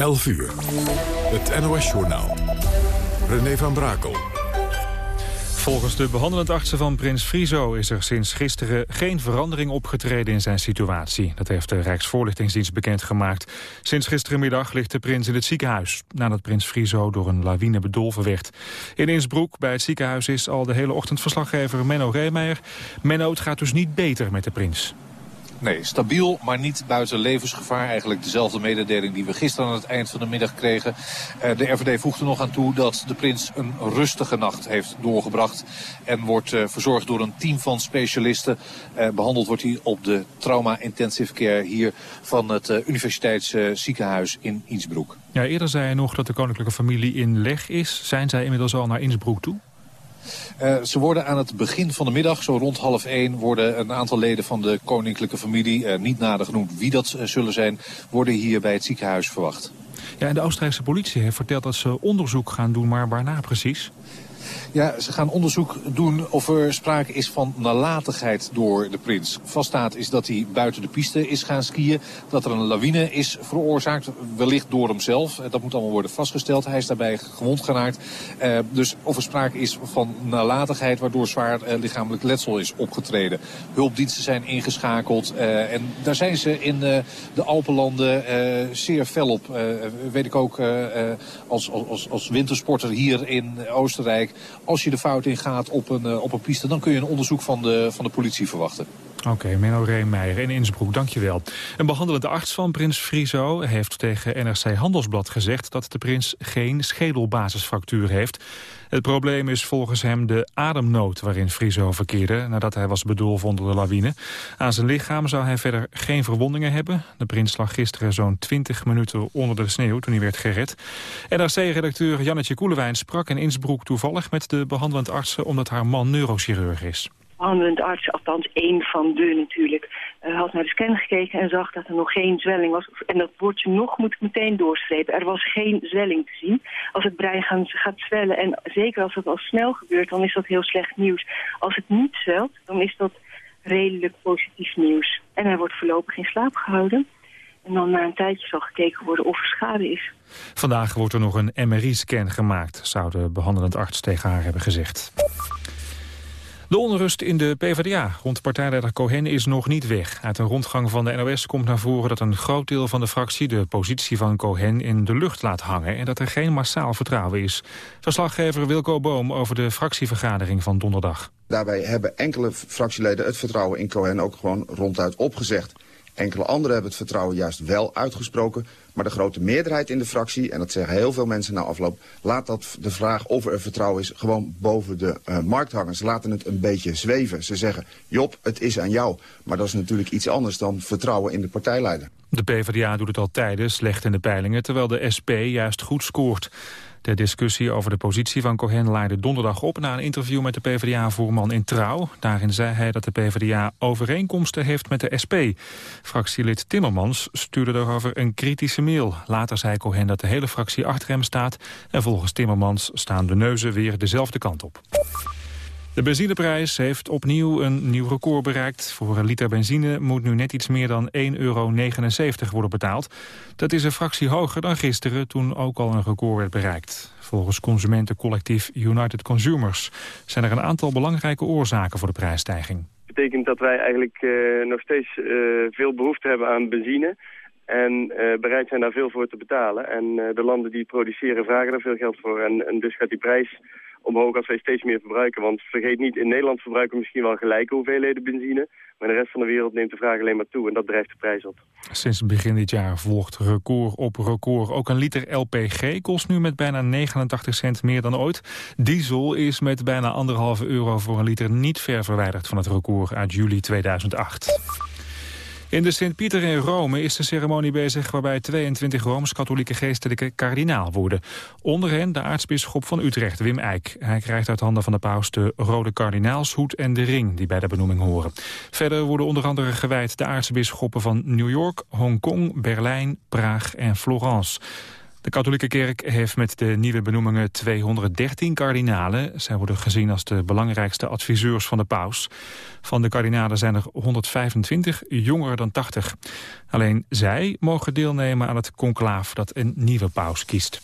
11 uur. Het NOS-journaal. René van Brakel. Volgens de behandelend artsen van prins Friso is er sinds gisteren geen verandering opgetreden in zijn situatie. Dat heeft de Rijksvoorlichtingsdienst bekendgemaakt. Sinds gisterenmiddag ligt de prins in het ziekenhuis, nadat prins Friso door een lawine bedolven werd. In Innsbruck bij het ziekenhuis is al de hele ochtend verslaggever Menno Reemeijer. Menno, het gaat dus niet beter met de prins. Nee, stabiel, maar niet buiten levensgevaar. Eigenlijk dezelfde mededeling die we gisteren aan het eind van de middag kregen. Uh, de RVD voegt er nog aan toe dat de prins een rustige nacht heeft doorgebracht. En wordt uh, verzorgd door een team van specialisten. Uh, behandeld wordt hij op de trauma intensive care hier van het universiteitsziekenhuis in Innsbruck. Ja, eerder zei hij nog dat de koninklijke familie in leg is. Zijn zij inmiddels al naar Innsbruck toe? Uh, ze worden aan het begin van de middag, zo rond half één... worden een aantal leden van de koninklijke familie, uh, niet nader genoemd wie dat uh, zullen zijn... worden hier bij het ziekenhuis verwacht. Ja, en de Oostenrijkse politie heeft verteld dat ze onderzoek gaan doen, maar waarna precies? Ja, ze gaan onderzoek doen of er sprake is van nalatigheid door de prins. Vaststaat is dat hij buiten de piste is gaan skiën. Dat er een lawine is veroorzaakt, wellicht door hemzelf. Eh, dat moet allemaal worden vastgesteld. Hij is daarbij gewond geraakt. Uh, dus of er sprake is van nalatigheid waardoor zwaar uh, lichamelijk letsel is opgetreden. Hulpdiensten zijn ingeschakeld. En daar zijn ze in de Alpenlanden zeer fel op. weet ik ook als, als, als wintersporter hier in Oostenrijk als je de fout ingaat op een, uh, op een piste... dan kun je een onderzoek van de, van de politie verwachten. Oké, Menno Reemeijer in Innsbruck, dankjewel. Een behandelende arts van prins Friso heeft tegen NRC Handelsblad gezegd... dat de prins geen schedelbasisfractuur heeft. Het probleem is volgens hem de ademnood waarin Friso verkeerde... nadat hij was bedolven onder de lawine. Aan zijn lichaam zou hij verder geen verwondingen hebben. De prins lag gisteren zo'n 20 minuten onder de sneeuw toen hij werd gered. NRC-redacteur Jannetje Koelewijn sprak in Innsbruck toevallig met de behandelend artsen... omdat haar man neurochirurg is behandelend arts, althans één van de natuurlijk, uh, had naar de scan gekeken en zag dat er nog geen zwelling was. En dat woordje nog moet ik meteen doorstrepen. Er was geen zwelling te zien. Als het brein gaat, gaat zwellen, en zeker als dat al snel gebeurt, dan is dat heel slecht nieuws. Als het niet zwelt, dan is dat redelijk positief nieuws. En hij wordt voorlopig in slaap gehouden. En dan na een tijdje zal gekeken worden of er schade is. Vandaag wordt er nog een MRI-scan gemaakt, zou de behandelend arts tegen haar hebben gezegd. De onrust in de PvdA rond partijleider Cohen is nog niet weg. Uit een rondgang van de NOS komt naar voren dat een groot deel van de fractie... de positie van Cohen in de lucht laat hangen... en dat er geen massaal vertrouwen is. Verslaggever Wilco Boom over de fractievergadering van donderdag. Daarbij hebben enkele fractieleden het vertrouwen in Cohen ook gewoon ronduit opgezegd. Enkele anderen hebben het vertrouwen juist wel uitgesproken. Maar de grote meerderheid in de fractie, en dat zeggen heel veel mensen na afloop... laat dat de vraag of er vertrouwen is gewoon boven de uh, markt hangen. Ze laten het een beetje zweven. Ze zeggen, Job, het is aan jou. Maar dat is natuurlijk iets anders dan vertrouwen in de partijleider. De PvdA doet het al tijden slecht in de peilingen... terwijl de SP juist goed scoort. De discussie over de positie van Cohen leidde donderdag op... na een interview met de PvdA-voorman in Trouw. Daarin zei hij dat de PvdA overeenkomsten heeft met de SP. Fractielid Timmermans stuurde daarover een kritische mail. Later zei Cohen dat de hele fractie achter hem staat... en volgens Timmermans staan de neuzen weer dezelfde kant op. De benzineprijs heeft opnieuw een nieuw record bereikt. Voor een liter benzine moet nu net iets meer dan 1,79 euro worden betaald. Dat is een fractie hoger dan gisteren, toen ook al een record werd bereikt. Volgens consumentencollectief United Consumers zijn er een aantal belangrijke oorzaken voor de prijsstijging. Dat betekent dat wij eigenlijk uh, nog steeds uh, veel behoefte hebben aan benzine... En uh, bereid zijn daar veel voor te betalen. En de landen die produceren vragen daar veel geld voor. En dus gaat die prijs omhoog als wij steeds meer verbruiken. Want vergeet niet, in Nederland verbruiken we misschien wel gelijke hoeveelheden benzine. Maar in de rest van de wereld neemt de vraag alleen maar toe en dat drijft de prijs op. Sinds begin dit jaar volgt record op record. Ook een liter LPG kost nu met bijna 89 cent meer dan ooit. Diesel is met bijna anderhalve euro voor een liter niet ver verwijderd van het record uit juli 2008. In de Sint-Pieter in Rome is de ceremonie bezig waarbij 22 Rooms-katholieke geestelijke kardinaal worden. Onder hen de aartsbisschop van Utrecht, Wim Eijk. Hij krijgt uit handen van de paus de rode kardinaalshoed en de ring die bij de benoeming horen. Verder worden onder andere gewijd de aartsbisschoppen van New York, Hongkong, Berlijn, Praag en Florence. De katholieke kerk heeft met de nieuwe benoemingen 213 kardinalen. Zij worden gezien als de belangrijkste adviseurs van de paus. Van de kardinalen zijn er 125 jonger dan 80. Alleen zij mogen deelnemen aan het conclaaf dat een nieuwe paus kiest.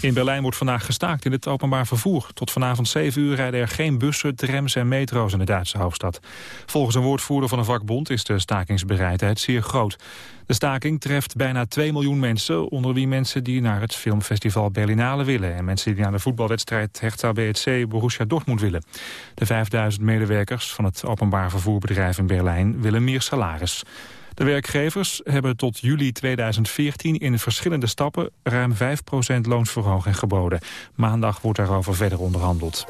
In Berlijn wordt vandaag gestaakt in het openbaar vervoer. Tot vanavond 7 uur rijden er geen bussen, trams en metro's in de Duitse hoofdstad. Volgens een woordvoerder van een vakbond is de stakingsbereidheid zeer groot. De staking treft bijna 2 miljoen mensen, onder wie mensen die naar het filmfestival Berlinale willen en mensen die naar de voetbalwedstrijd Hertha BSC Borussia Dortmund willen. De 5000 medewerkers van het openbaar vervoerbedrijf in Berlijn willen meer salaris. De werkgevers hebben tot juli 2014 in verschillende stappen ruim 5% loonsverhoging geboden. Maandag wordt daarover verder onderhandeld.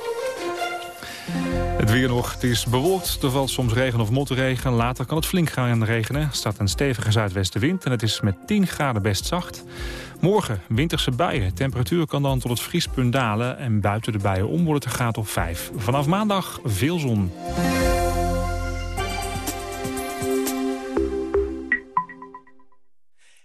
Het weer nog. Het is bewolkt. Er valt soms regen of motregen. Later kan het flink gaan regenen. Er staat een stevige zuidwestenwind en het is met 10 graden best zacht. Morgen winterse buien. Temperatuur kan dan tot het vriespunt dalen. En buiten de buien om wordt het een graad of 5. Vanaf maandag veel zon.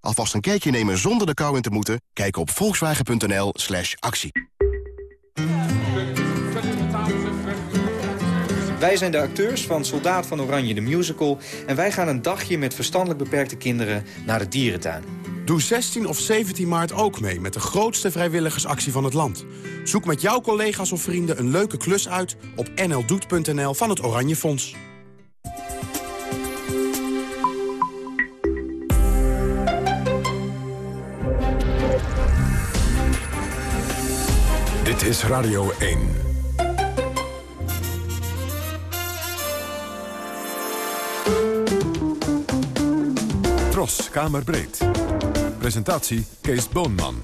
Alvast een kijkje nemen zonder de kou in te moeten? Kijk op volkswagen.nl slash actie. Wij zijn de acteurs van Soldaat van Oranje de Musical... en wij gaan een dagje met verstandelijk beperkte kinderen naar de dierentuin. Doe 16 of 17 maart ook mee met de grootste vrijwilligersactie van het land. Zoek met jouw collega's of vrienden een leuke klus uit op nldoet.nl van het Oranje Fonds. Dit is Radio 1. Tros, Kamerbreed. Presentatie Kees Boonman.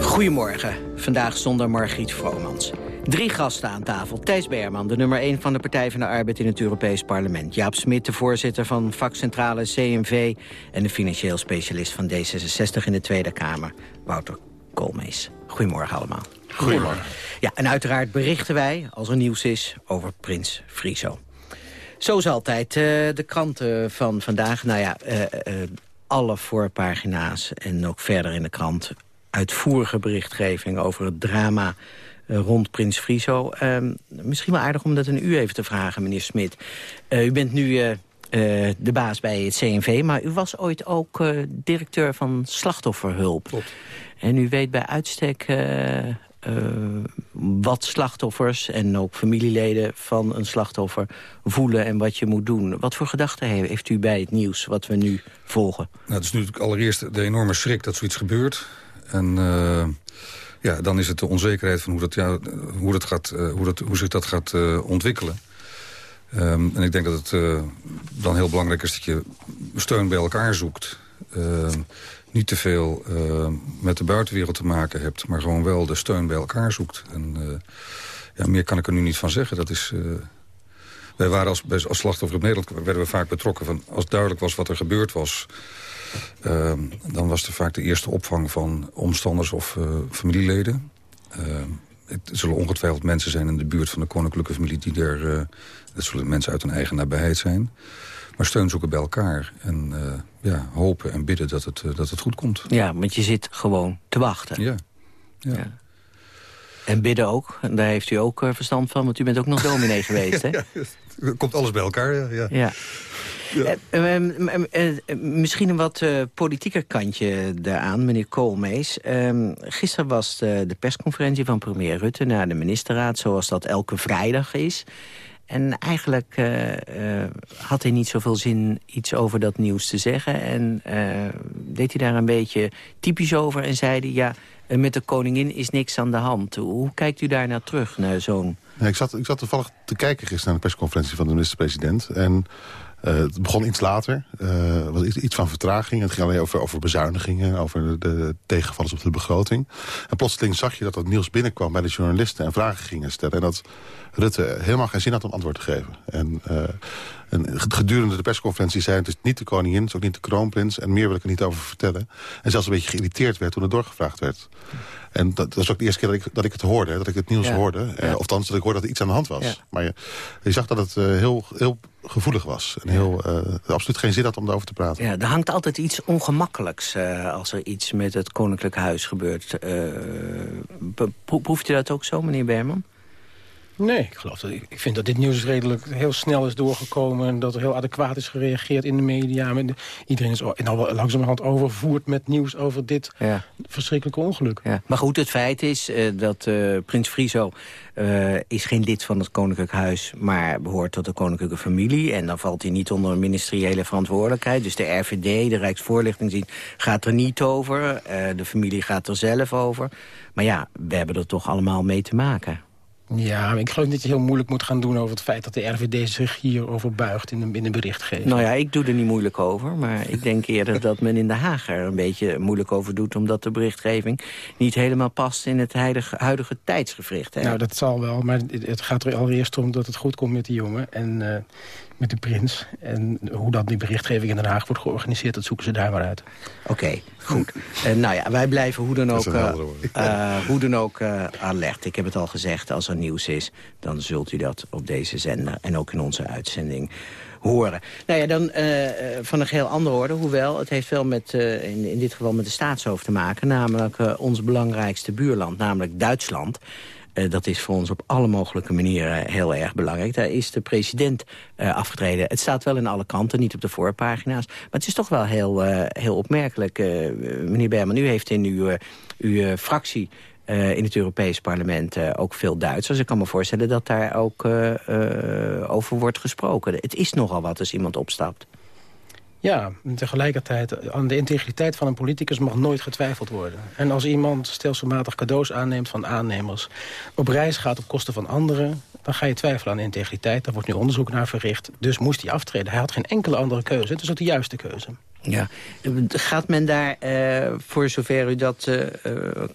Goedemorgen. Vandaag zonder Margriet Vromans. Drie gasten aan tafel. Thijs Berman, de nummer 1 van de Partij van de Arbeid in het Europees Parlement. Jaap Smit, de voorzitter van vakcentrale CNV... en de financieel specialist van D66 in de Tweede Kamer. Wouter Koolmees. Goedemorgen allemaal. Goedemorgen. Ja, en uiteraard berichten wij, als er nieuws is, over Prins Friso. Zoals altijd, uh, de kranten van vandaag. Nou ja, uh, uh, alle voorpagina's en ook verder in de krant... uitvoerige berichtgeving over het drama rond Prins Friso. Ehm, misschien wel aardig om dat aan u even te vragen, meneer Smit. u bent nu de baas bij het CNV, maar u was ooit ook directeur van slachtofferhulp. Klopt. En u weet bij uitstek uh, wat slachtoffers en ook familieleden van een slachtoffer voelen en wat je moet doen. Wat voor gedachten heeft u bij het nieuws wat we nu volgen? Nou, het is natuurlijk allereerst de enorme schrik dat zoiets gebeurt. En ja, dan is het de onzekerheid van hoe, dat, ja, hoe, dat gaat, hoe, dat, hoe zich dat gaat ontwikkelen. Um, en ik denk dat het dan heel belangrijk is dat je steun bij elkaar zoekt. Ehm, niet te veel uh, met de buitenwereld te maken hebt... maar gewoon wel de steun bij elkaar zoekt. En uh, ja, meer kan ik er nu niet van zeggen. Dat is... Wij waren als, als slachtoffer op Nederland werden we vaak betrokken van... als duidelijk was wat er gebeurd was... Ehm, dan was er vaak de eerste opvang van omstanders of familieleden. Ehm, het zullen ongetwijfeld mensen zijn in de buurt van de koninklijke familie... die er, dat zullen mensen uit hun eigen nabijheid zijn... Maar steun zoeken bij elkaar en uh, ja, hopen en bidden dat het, uh, dat het goed komt. Ja, want je zit gewoon te wachten. Ja. ja. ja. En bidden ook. En daar heeft u ook uh, verstand van, want u bent ook nog dominee geweest, hè? Ja, komt alles bij elkaar, ja. ja. ja. ja. misschien een wat politieker kantje daaraan, meneer Koolmees. Ehm, gisteren was de, de persconferentie van premier Rutte naar de ministerraad... zoals dat elke vrijdag is. En eigenlijk uh, uh, had hij niet zoveel zin iets over dat nieuws te zeggen. En uh, deed hij daar een beetje typisch over en zei hij... ja, met de koningin is niks aan de hand. Hoe kijkt u daar naar terug, naar zo'n... ik, zat, ik zat toevallig te kijken gisteren naar de persconferentie van de minister-president. En het begon iets later. Er was iets, van vertraging. Het ging alleen over, over bezuinigingen, over de, tegenvallers op de begroting. En plotseling zag je dat dat nieuws binnenkwam bij de journalisten... en vragen gingen stellen. En dat Rutte helemaal geen zin had om antwoord te geven. En, en gedurende de persconferentie zei... het is niet de koningin, het is ook niet de kroonprins... en meer wil ik er niet over vertellen. En zelfs een beetje geïrriteerd werd toen er doorgevraagd werd. En dat, was ook de eerste keer dat ik, dat ik het hoorde, dat ik het nieuws hoorde. Eh, of dan dat ik hoorde dat er iets aan de hand was. Maar je, je, zag dat het uh, heel, heel gevoelig was. En heel, uh, absoluut geen zin had om daarover te praten. Ja, er hangt altijd iets ongemakkelijks uh, als er iets met het Koninklijk Huis gebeurt. proeft u dat ook zo, meneer Berman? Nee, ik, geloof dat, ik vind dat dit nieuws redelijk heel snel is doorgekomen... en dat er heel adequaat is gereageerd in de media. Iedereen is nou, langzamerhand overvoerd met nieuws over dit ja. verschrikkelijke ongeluk. Ja. Maar goed, het feit is uh, dat uh, prins Friso uh, is geen lid van het Koninklijk Huis... maar behoort tot de koninklijke familie. En dan valt hij niet onder een ministeriële verantwoordelijkheid. Dus de RVD, de Rijksvoorlichtingsdienst, gaat er niet over. de familie gaat er zelf over. Maar ja, we hebben er toch allemaal mee te maken. Ja, ik geloof dat je heel moeilijk moet gaan doen over het feit dat de RVD zich hierover buigt in de, in berichtgeving. Nou ja, ik doe er niet moeilijk over, maar ik denk eerder dat men in de Haag er een beetje moeilijk over doet, omdat de berichtgeving niet helemaal past in het huidige, huidige tijdsgevricht. Hè? Nou, dat zal wel, maar het gaat er allereerst om dat het goed komt met die jongen. En uh, met de prins. En hoe dat die berichtgeving in Den Haag wordt georganiseerd, dat zoeken ze daar maar uit. Oké, goed. Uh, nou ja, wij blijven hoe dan ook, uh, hoe dan ook alert. Ik heb het al gezegd, als er nieuws is, dan zult u dat op deze zender en ook in onze uitzending horen. Nou ja, dan van een heel andere orde. Hoewel, het heeft wel met, in, in dit geval met de staatshoofd te maken. Namelijk ons belangrijkste buurland, namelijk Duitsland. Uh, dat is voor ons op alle mogelijke manieren heel erg belangrijk. Daar is de president uh, afgetreden. Het staat wel in alle kanten, niet op de voorpagina's. Maar het is toch wel heel, uh, heel opmerkelijk. meneer Berman, u heeft in uw, uw fractie... in het Europees parlement ook veel Duitsers. Ik kan me voorstellen dat daar ook over wordt gesproken. Het is nogal wat als iemand opstapt. Ja, tegelijkertijd, aan de integriteit van een politicus mag nooit getwijfeld worden. En als iemand stelselmatig cadeaus aanneemt van aannemers... op reis gaat op kosten van anderen, dan ga je twijfelen aan integriteit. Daar wordt nu onderzoek naar verricht. Dus moest hij aftreden. Hij had geen enkele andere keuze. Het is ook de juiste keuze. Ja. Gaat men daar, uh, voor zover u dat uh,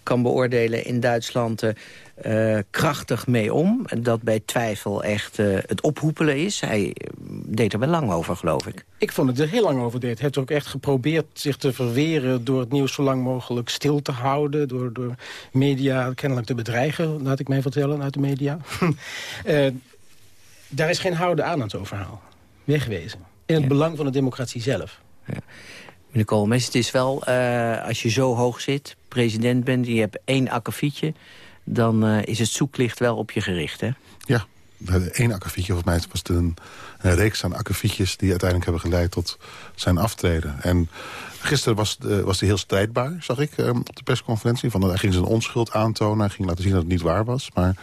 kan beoordelen in Duitsland... Uh, krachtig mee om. Dat bij twijfel echt uh, het ophoepelen is. Hij deed er wel lang over, geloof ik. Ik vond het er heel lang over deed. Hij heeft ook echt geprobeerd zich te verweren... door het nieuws zo lang mogelijk stil te houden. Door, door media kennelijk te bedreigen, laat ik mij vertellen, uit de media. uh, daar is geen houden aan aan zo'n verhaal. Wegwezen. In het belang van de democratie zelf. Ja. Meneer Koolmees, het is wel, als je zo hoog zit, president bent... je hebt één akkefietje dan uh, is het zoeklicht wel op je gericht, hè? Ja, we hadden één akkefietje, volgens mij was het een, een reeks aan akkefietjes... die uiteindelijk hebben geleid tot zijn aftreden. En gisteren was, uh, was hij heel strijdbaar, zag ik, uh, op de persconferentie. Van, hij ging zijn onschuld aantonen, hij ging laten zien dat het niet waar was. Maar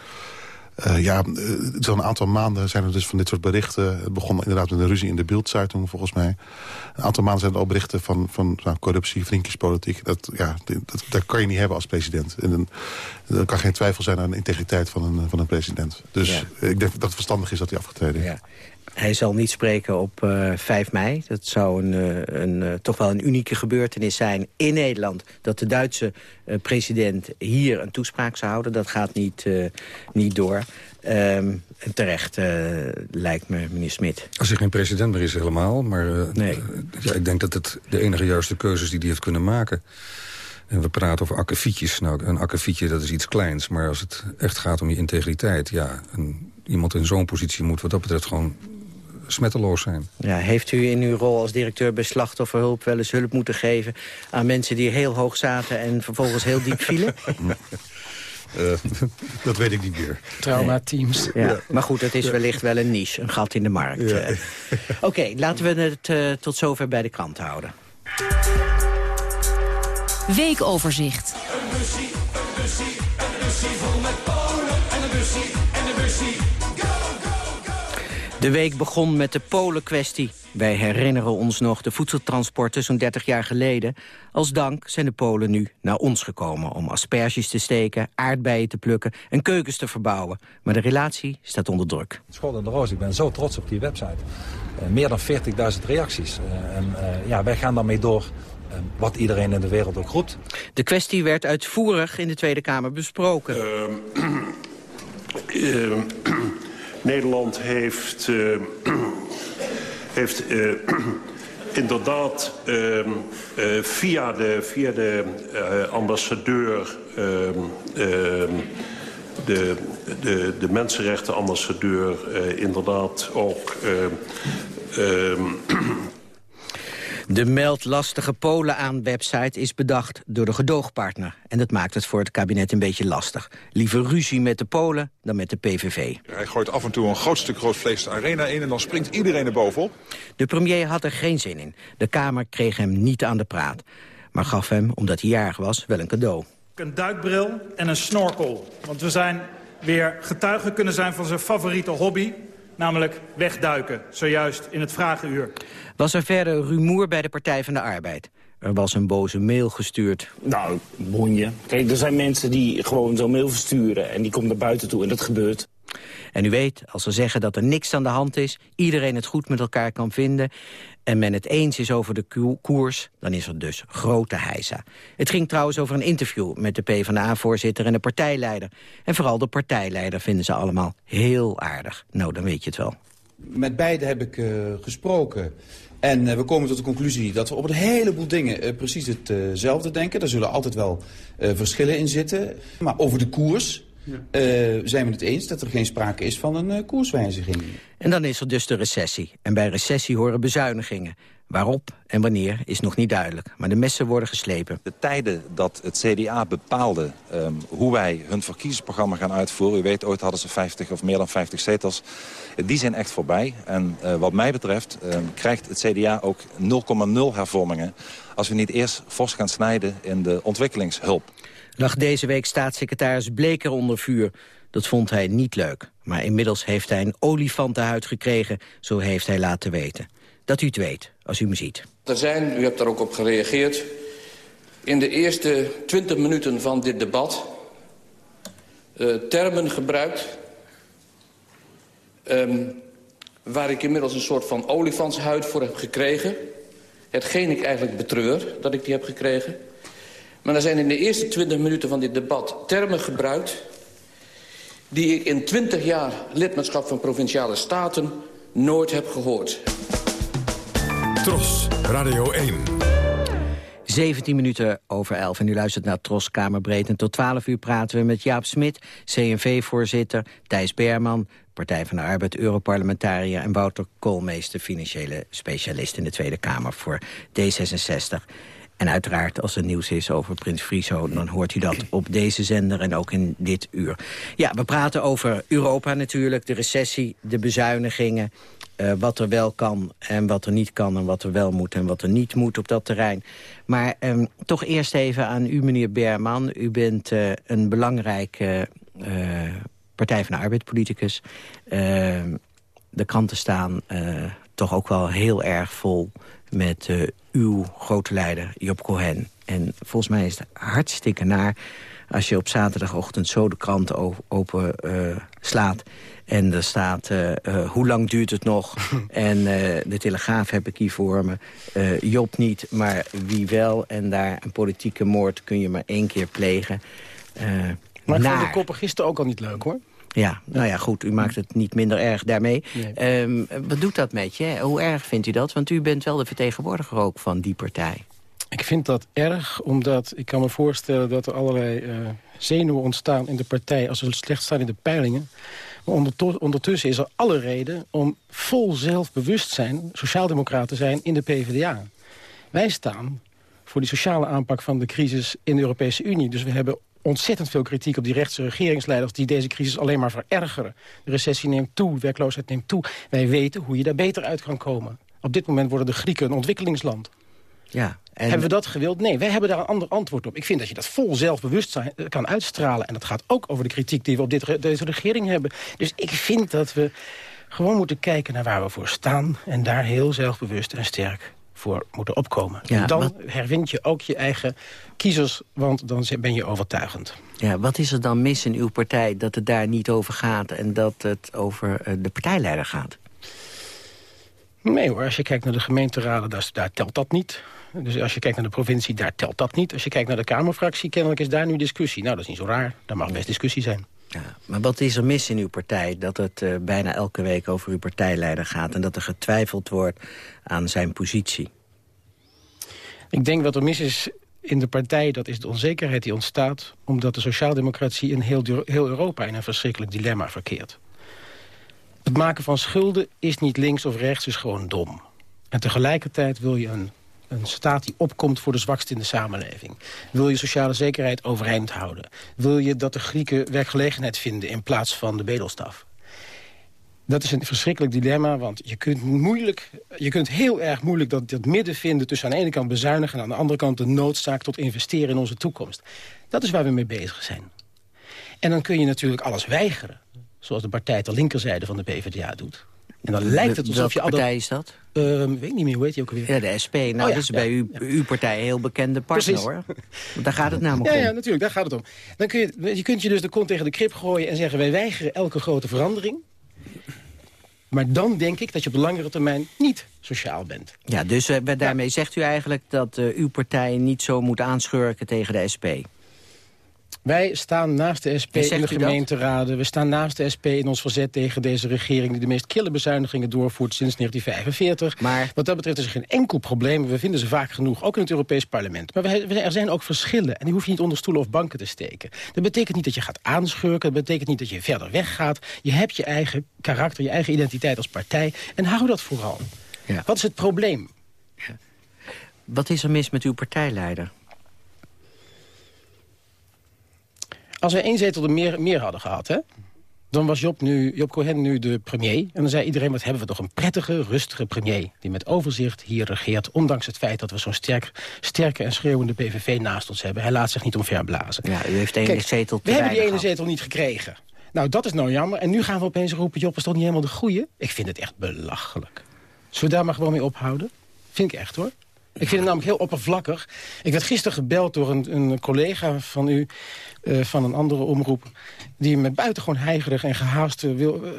uh, ja, zo'n aantal maanden zijn er dus van dit soort berichten. Het begon inderdaad met een ruzie in de Bildzeitung volgens mij. Een aantal maanden zijn er al berichten van, van nou, corruptie, vriendjespolitiek. Dat, ja, dat, dat, kan je niet hebben als president. En er kan geen twijfel zijn aan de integriteit van een, van een president. Dus ik denk dat het verstandig is dat hij afgetreden is. Ja. Hij zal niet spreken op uh, eh, 5 mei. Dat zou een, uh, een, uh, toch wel een unieke gebeurtenis zijn in Nederland... dat de Duitse president hier een toespraak zou houden. Dat gaat niet, niet door. Um, terecht, lijkt me, meneer Smit. Als hij geen president meer is helemaal. Maar nee. ja, ik denk dat het de enige juiste keuzes die hij heeft kunnen maken... En we praten over akkefietjes. Nou, een akkefietje dat is iets kleins. Maar als het echt gaat om je integriteit... ja, een, iemand in zo'n positie moet wat dat betreft gewoon smetteloos zijn. Ja, heeft u in uw rol als directeur bij slachtofferhulp wel eens hulp moeten geven... aan mensen die heel hoog zaten en vervolgens heel diep vielen? Uh, dat weet ik niet meer. Traumateams. Ja, ja, Maar goed, het is wellicht wel een niche, een gat in de markt. Ja. Uh, Oké, okay, laten we het uh, tot zover bij de krant houden. Weekoverzicht. Een De week begon met de Polen-kwestie. Wij herinneren ons nog de voedseltransporten zo'n 30 jaar geleden. Als dank zijn de Polen nu naar ons gekomen om asperges te steken, aardbeien te plukken en keukens te verbouwen. Maar de relatie staat onder druk. School in de Roos, ik ben zo trots op die website. Uh, meer dan 40.000 reacties. Uh, en uh, ja, wij gaan daarmee door wat iedereen in de wereld ook roept. De kwestie werd uitvoerig in de Tweede Kamer besproken. Nederland heeft, uh, heeft uh, inderdaad uh, via de, via de ambassadeur... de, de, de mensenrechtenambassadeur inderdaad ook... De meldlastige Polen aan website is bedacht door de gedoogpartner. En dat maakt het voor het kabinet een beetje lastig. Liever ruzie met de Polen dan met de PVV. Hij gooit af en toe een groot stuk rood vlees de arena in... en dan springt iedereen er bovenop. De premier had er geen zin in. De Kamer kreeg hem niet aan de praat. Maar gaf hem, omdat hij jarig was, wel een cadeau. Een duikbril en een snorkel. Want we zijn weer getuigen kunnen zijn van zijn favoriete hobby namelijk wegduiken, zojuist in het vragenuur. Was er verder rumoer bij de Partij van de Arbeid? Er was een boze mail gestuurd. Nou, bonje. Kijk, er zijn mensen die gewoon zo'n mail versturen... en die komen naar buiten toe en dat gebeurt. En u weet, als ze zeggen dat er niks aan de hand is... iedereen het goed met elkaar kan vinden... en men het eens is over de koers, dan is er dus grote heisa. Het ging trouwens over een interview met de PvdA-voorzitter en de partijleider. En vooral de partijleider vinden ze allemaal heel aardig. Nou, dan weet je het wel. Met beide heb ik uh, gesproken. En uh, we komen tot de conclusie dat we op een heleboel dingen uh, precies hetzelfde denken. Er zullen altijd wel verschillen in zitten. Maar over de koers ja. Uh, zijn we het eens dat er geen sprake is van een uh, koerswijziging. En dan is er dus de recessie. En bij recessie horen bezuinigingen. Waarop en wanneer is nog niet duidelijk. Maar de messen worden geslepen. De tijden dat het CDA bepaalde um, hoe wij hun verkiezingsprogramma gaan uitvoeren... u weet, ooit hadden ze 50 of meer dan 50 zetels. Die zijn echt voorbij. En uh, wat mij betreft um, krijgt het CDA ook 0,0 hervormingen... als we niet eerst fors gaan snijden in de ontwikkelingshulp lag deze week staatssecretaris Bleker onder vuur. Dat vond hij niet leuk. Maar inmiddels heeft hij een olifantenhuid gekregen, zo heeft hij laten weten. Dat u het weet, als u me ziet. Er zijn, u hebt daar ook op gereageerd... in de eerste 20 minuten van dit debat... Uh, termen gebruikt... Um, waar ik inmiddels een soort van olifantshuid voor heb gekregen. Hetgeen ik eigenlijk betreur, dat ik die heb gekregen... Maar er zijn in de eerste 20 minuten van dit debat termen gebruikt... die ik in 20 jaar lidmaatschap van Provinciale Staten nooit heb gehoord. Tros, Radio 1. 17 minuten over 11 en u luistert naar Tros Kamerbreed. En tot 12 uur praten we met Jaap Smit, CNV-voorzitter... Thijs Berman, Partij van de Arbeid, Europarlementariër... en Wouter Koolmeester, financiële specialist in de Tweede Kamer voor D66. En uiteraard, als er nieuws is over Prins Friso... dan hoort u dat op deze zender en ook in dit uur. Ja, we praten over Europa natuurlijk, de recessie, de bezuinigingen... Uh, wat er wel kan en wat er niet kan... en wat er wel moet en wat er niet moet op dat terrein. Maar um, toch eerst even aan u, meneer Berman. U bent uh, een belangrijke uh, Partij van de Arbeid-politicus. Ehm, de kranten staan toch ook wel heel erg vol met uh, uw grote leider, Job Cohen. En volgens mij is het hartstikke naar als je op zaterdagochtend zo de krant open uh, slaat... en er staat, uh, hoe lang duurt het nog? en de Telegraaf heb ik hier voor me. Job niet, maar wie wel? En daar een politieke moord kun je maar één keer plegen. maar ik vond de koppen gisteren ook al niet leuk, hoor. Ja, nou ja, goed, u maakt het niet minder erg daarmee. Um, wat doet dat met je? Hoe erg vindt u dat? Want u bent wel de vertegenwoordiger ook van die partij. Ik vind dat erg, omdat ik kan me voorstellen dat er allerlei uh, zenuwen ontstaan in de partij... als ze slecht staan in de peilingen. Maar ondertussen is er alle reden om vol zelfbewustzijn... sociaaldemocraat te zijn in de PvdA. Wij staan voor die sociale aanpak van de crisis in de Europese Unie. Dus we hebben ontzettend veel kritiek op die rechtse regeringsleiders... die deze crisis alleen maar verergeren. De recessie neemt toe, de werkloosheid neemt toe. Wij weten hoe je daar beter uit kan komen. Op dit moment worden de Grieken een ontwikkelingsland. Ja, en... Hebben we dat gewild? Nee, wij hebben daar een ander antwoord op. Ik vind dat je dat vol zelfbewustzijn eh, kan uitstralen. En dat gaat ook over de kritiek die we op dit, deze regering hebben. Dus ik vind dat we gewoon moeten kijken naar waar we voor staan... en daar heel zelfbewust en sterk voor moeten opkomen. Ja, en dan wat- herwint je ook je eigen kiezers, want dan ben je overtuigend. Ja, wat is er dan mis in uw partij dat het daar niet over gaat... en dat het over eh, de partijleider gaat? Nee hoor, als je kijkt naar de gemeenteraden, daar, daar telt dat niet. Dus als je kijkt naar de provincie, daar telt dat niet. Als je kijkt naar de Kamerfractie, kennelijk is daar nu discussie. Nou, dat is niet zo raar. Daar mag best discussie zijn. Maar wat is er mis in uw partij dat het eh, bijna elke week over uw partijleider gaat... en dat er getwijfeld wordt aan zijn positie? Ik denk wat er mis is in de partij, dat is de onzekerheid die ontstaat... omdat de sociaaldemocratie in heel, heel Europa in een verschrikkelijk dilemma verkeert. Het maken van schulden is niet links of rechts, is gewoon dom. En tegelijkertijd wil je een, een staat die opkomt voor de zwakste in de samenleving. Wil je sociale zekerheid overeind houden. Wil je dat de Grieken werkgelegenheid vinden in plaats van de bedelstaf. Dat is een verschrikkelijk dilemma, want je kunt, moeilijk, je kunt heel erg moeilijk dat, dat midden vinden... tussen aan de ene kant bezuinigen en aan de andere kant de noodzaak tot investeren in onze toekomst. Dat is waar we mee bezig zijn. En dan kun je natuurlijk alles weigeren, zoals de partij ter linkerzijde van de PvdA doet. En dan lijkt het alsof Welke je... dat- partij is dat? Ehm, weet ik niet meer, hoe heet die ook alweer? Ja, de SP. Nou, Oh ja, dat is ja, bij u, uw partij een heel bekende partner, Precies. hoor. Want daar gaat het namelijk Ja, om. ja, natuurlijk, daar gaat het om. Dan kun je, je kunt je dus de kont tegen de krip gooien en zeggen... wij weigeren elke grote verandering. Maar dan denk ik dat je op de langere termijn niet sociaal bent. Ja, dus eh, daarmee zegt u eigenlijk dat eh, uw partij niet zo moet aanschurken tegen de SP. Wij staan naast de SP in de dat? gemeenteraden. We staan naast de SP in ons verzet tegen deze regering... die de meest kille bezuinigingen doorvoert sinds 1945. Maar... Wat dat betreft is er geen enkel probleem. We vinden ze vaak genoeg, ook in het Europees Parlement. Maar we, er zijn ook verschillen. En die hoef je niet onder stoelen of banken te steken. Dat betekent niet dat je gaat aanschurken. Dat betekent niet dat je verder weggaat. Je hebt je eigen karakter, je eigen identiteit als partij. En hou dat vooral. Ja. Wat is het probleem? Wat is er mis met uw partijleider? Als wij één zetel er meer, meer hadden gehad, hè, dan was Job, nu, Job Cohen nu de premier. En dan zei iedereen, wat hebben we toch een prettige, rustige premier... die met overzicht hier regeert, ondanks het feit dat we zo'n sterk, sterke en schreeuwende PVV naast ons hebben. Hij laat zich niet omverblazen. Ja, u heeft één Kijk, zetel te We hebben die ene zetel niet gekregen. Nou, dat is nou jammer. En nu gaan we opeens roepen, Job is toch niet helemaal de goeie? Ik vind het echt belachelijk. Zullen we daar maar gewoon mee ophouden? Vind ik echt, hoor. Ik vind het namelijk heel oppervlakkig. Ik werd gisteren gebeld door een, een collega van u, eh, van een andere omroep... die me buitengewoon heigerig en gehaast eh, wil, eh,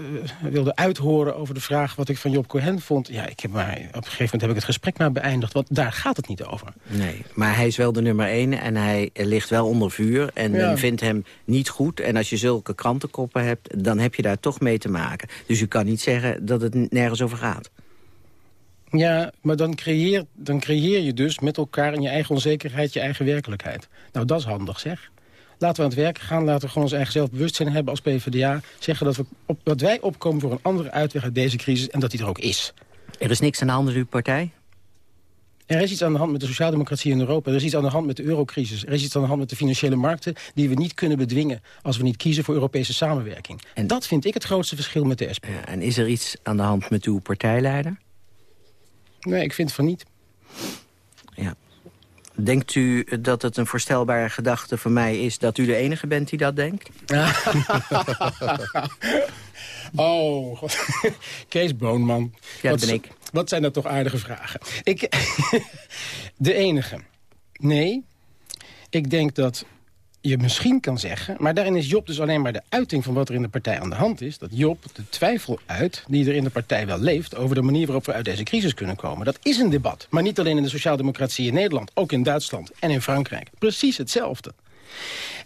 wilde uithoren... over de vraag wat ik van Job Cohen vond. Ja, ik heb maar, op een gegeven moment heb ik het gesprek maar beëindigd... want daar gaat het niet over. Nee, maar hij is wel de nummer één en hij ligt wel onder vuur. En Ja. men vindt hem niet goed. En als je zulke krantenkoppen hebt, dan heb je daar toch mee te maken. Dus u kan niet zeggen dat het nergens over gaat. Ja, maar dan creëer, dan creëer je dus met elkaar in je eigen onzekerheid je eigen werkelijkheid. Nou, dat is handig, zeg. Laten we aan het werk gaan, laten we gewoon ons eigen zelfbewustzijn hebben als PvdA. Zeggen dat, we op, dat wij opkomen voor een andere uitweg uit deze crisis en dat die er ook is. Er is niks aan de hand in uw partij? Er is iets aan de hand met de sociaaldemocratie in Europa. Er is iets aan de hand met de eurocrisis. Er is iets aan de hand met de financiële markten... die we niet kunnen bedwingen als we niet kiezen voor Europese samenwerking. En dat vind ik het grootste verschil met de SP. Ja, en is er iets aan de hand met uw partijleider? Nee, ik vind van niet. Ja. Denkt u dat het een voorstelbare gedachte voor mij is... dat u de enige bent die dat denkt? Oh, God. Kees Boonman. Ja, wat, dat ben ik. Wat zijn dat toch aardige vragen. Ik, de enige. Nee, ik denk dat je misschien kan zeggen... maar daarin is Job dus alleen maar de uiting van wat er in de partij aan de hand is... dat Job de twijfel uit die er in de partij wel leeft... over de manier waarop we uit deze crisis kunnen komen. Dat is een debat, maar niet alleen in de sociaaldemocratie in Nederland... ook in Duitsland en in Frankrijk. Precies hetzelfde.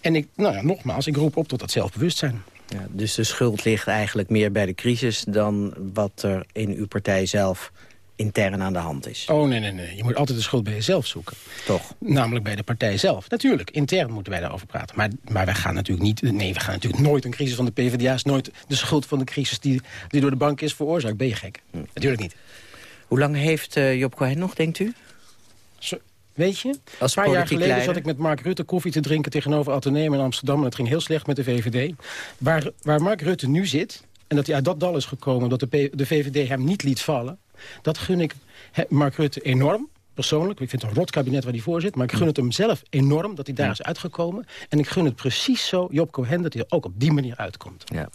En ik, nou ja, nogmaals, ik roep op tot dat zelfbewustzijn. Ja, dus de schuld ligt eigenlijk meer bij de crisis... dan wat er in uw partij zelf intern aan de hand is. Oh, nee, nee, nee. Je moet altijd de schuld bij jezelf zoeken. Toch? Namelijk bij de partij zelf. Natuurlijk, intern moeten wij daarover praten. Maar, maar wij gaan natuurlijk niet... Nee, we gaan natuurlijk nooit een crisis van de PvdA... is nooit de schuld van de crisis die, die door de bank is veroorzaakt. Ben je gek? Natuurlijk niet. Hoe lang heeft eh, Job Cohen nog, denkt u? Zo, weet je, Als een paar jaar geleden leider? zat ik met Mark Rutte koffie te drinken... tegenover Atheneum in Amsterdam. En het ging heel slecht met de VVD. Waar, waar Mark Rutte nu zit... en dat hij uit dat dal is gekomen... dat de, P- de VVD hem niet liet vallen... dat gun ik Mark Rutte enorm. Persoonlijk, ik vind het een rot kabinet waar hij voor zit... maar ik gun het hem zelf enorm dat hij daar is uitgekomen. En ik gun het precies zo Job Cohen dat hij er ook op die manier uitkomt. Ja.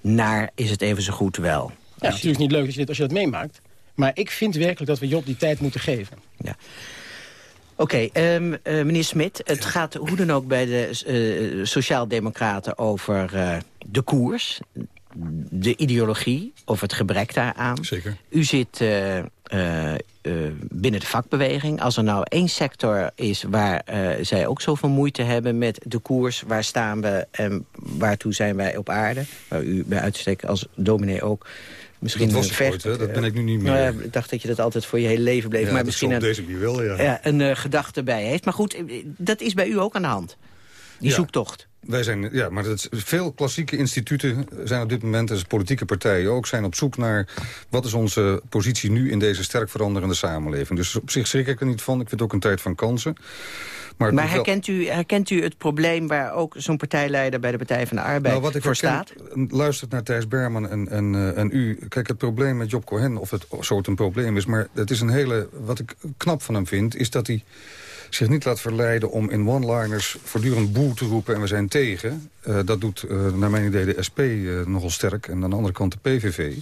Naar is het even zo goed wel. Ja, natuurlijk niet leuk als je, dit, als je dat meemaakt. Maar ik vind werkelijk dat we Job die tijd moeten geven. Ja. Oké, ehm, eh, meneer Smit, het gaat hoe dan ook bij de uh, Sociaaldemocraten over uh, de koers, de ideologie of het gebrek daaraan. Zeker. U zit binnen de vakbeweging. Als er nou één sector is waar zij ook zoveel moeite hebben met de koers... waar staan we en waartoe zijn wij op aarde... waar u bij uitstek als dominee ook misschien dat was vecht, ooit, dat ben ik nu niet meer. Nou ja, ik dacht dat je dat altijd voor je hele leven bleef. Ja, maar misschien een, deze wel, ja. ja een gedachte bij heeft. Maar goed, dat is bij u ook aan de hand. Die ja. zoektocht. Wij zijn, ja, maar dat is, veel klassieke instituten zijn op dit moment, dus politieke partijen ook, zijn op zoek naar wat is onze positie nu in deze sterk veranderende samenleving. Dus op zich schrik ik er niet van. Ik vind het ook een tijd van kansen. Maar, maar herkent, u, herkent u het probleem waar ook zo'n partijleider bij de Partij van de Arbeid nou, wat ik voor staat? Luistert naar Thijs Berman en, en, uh, en u. Kijk, het probleem met Job Cohen, of het soort een probleem is... maar het is een hele, wat ik knap van hem vind, is dat hij zich niet laat verleiden om in one-liners voortdurend boel te roepen en we zijn tegen. Uh, dat doet uh, naar mijn idee de SP uh, nogal sterk en aan de andere kant de PVV.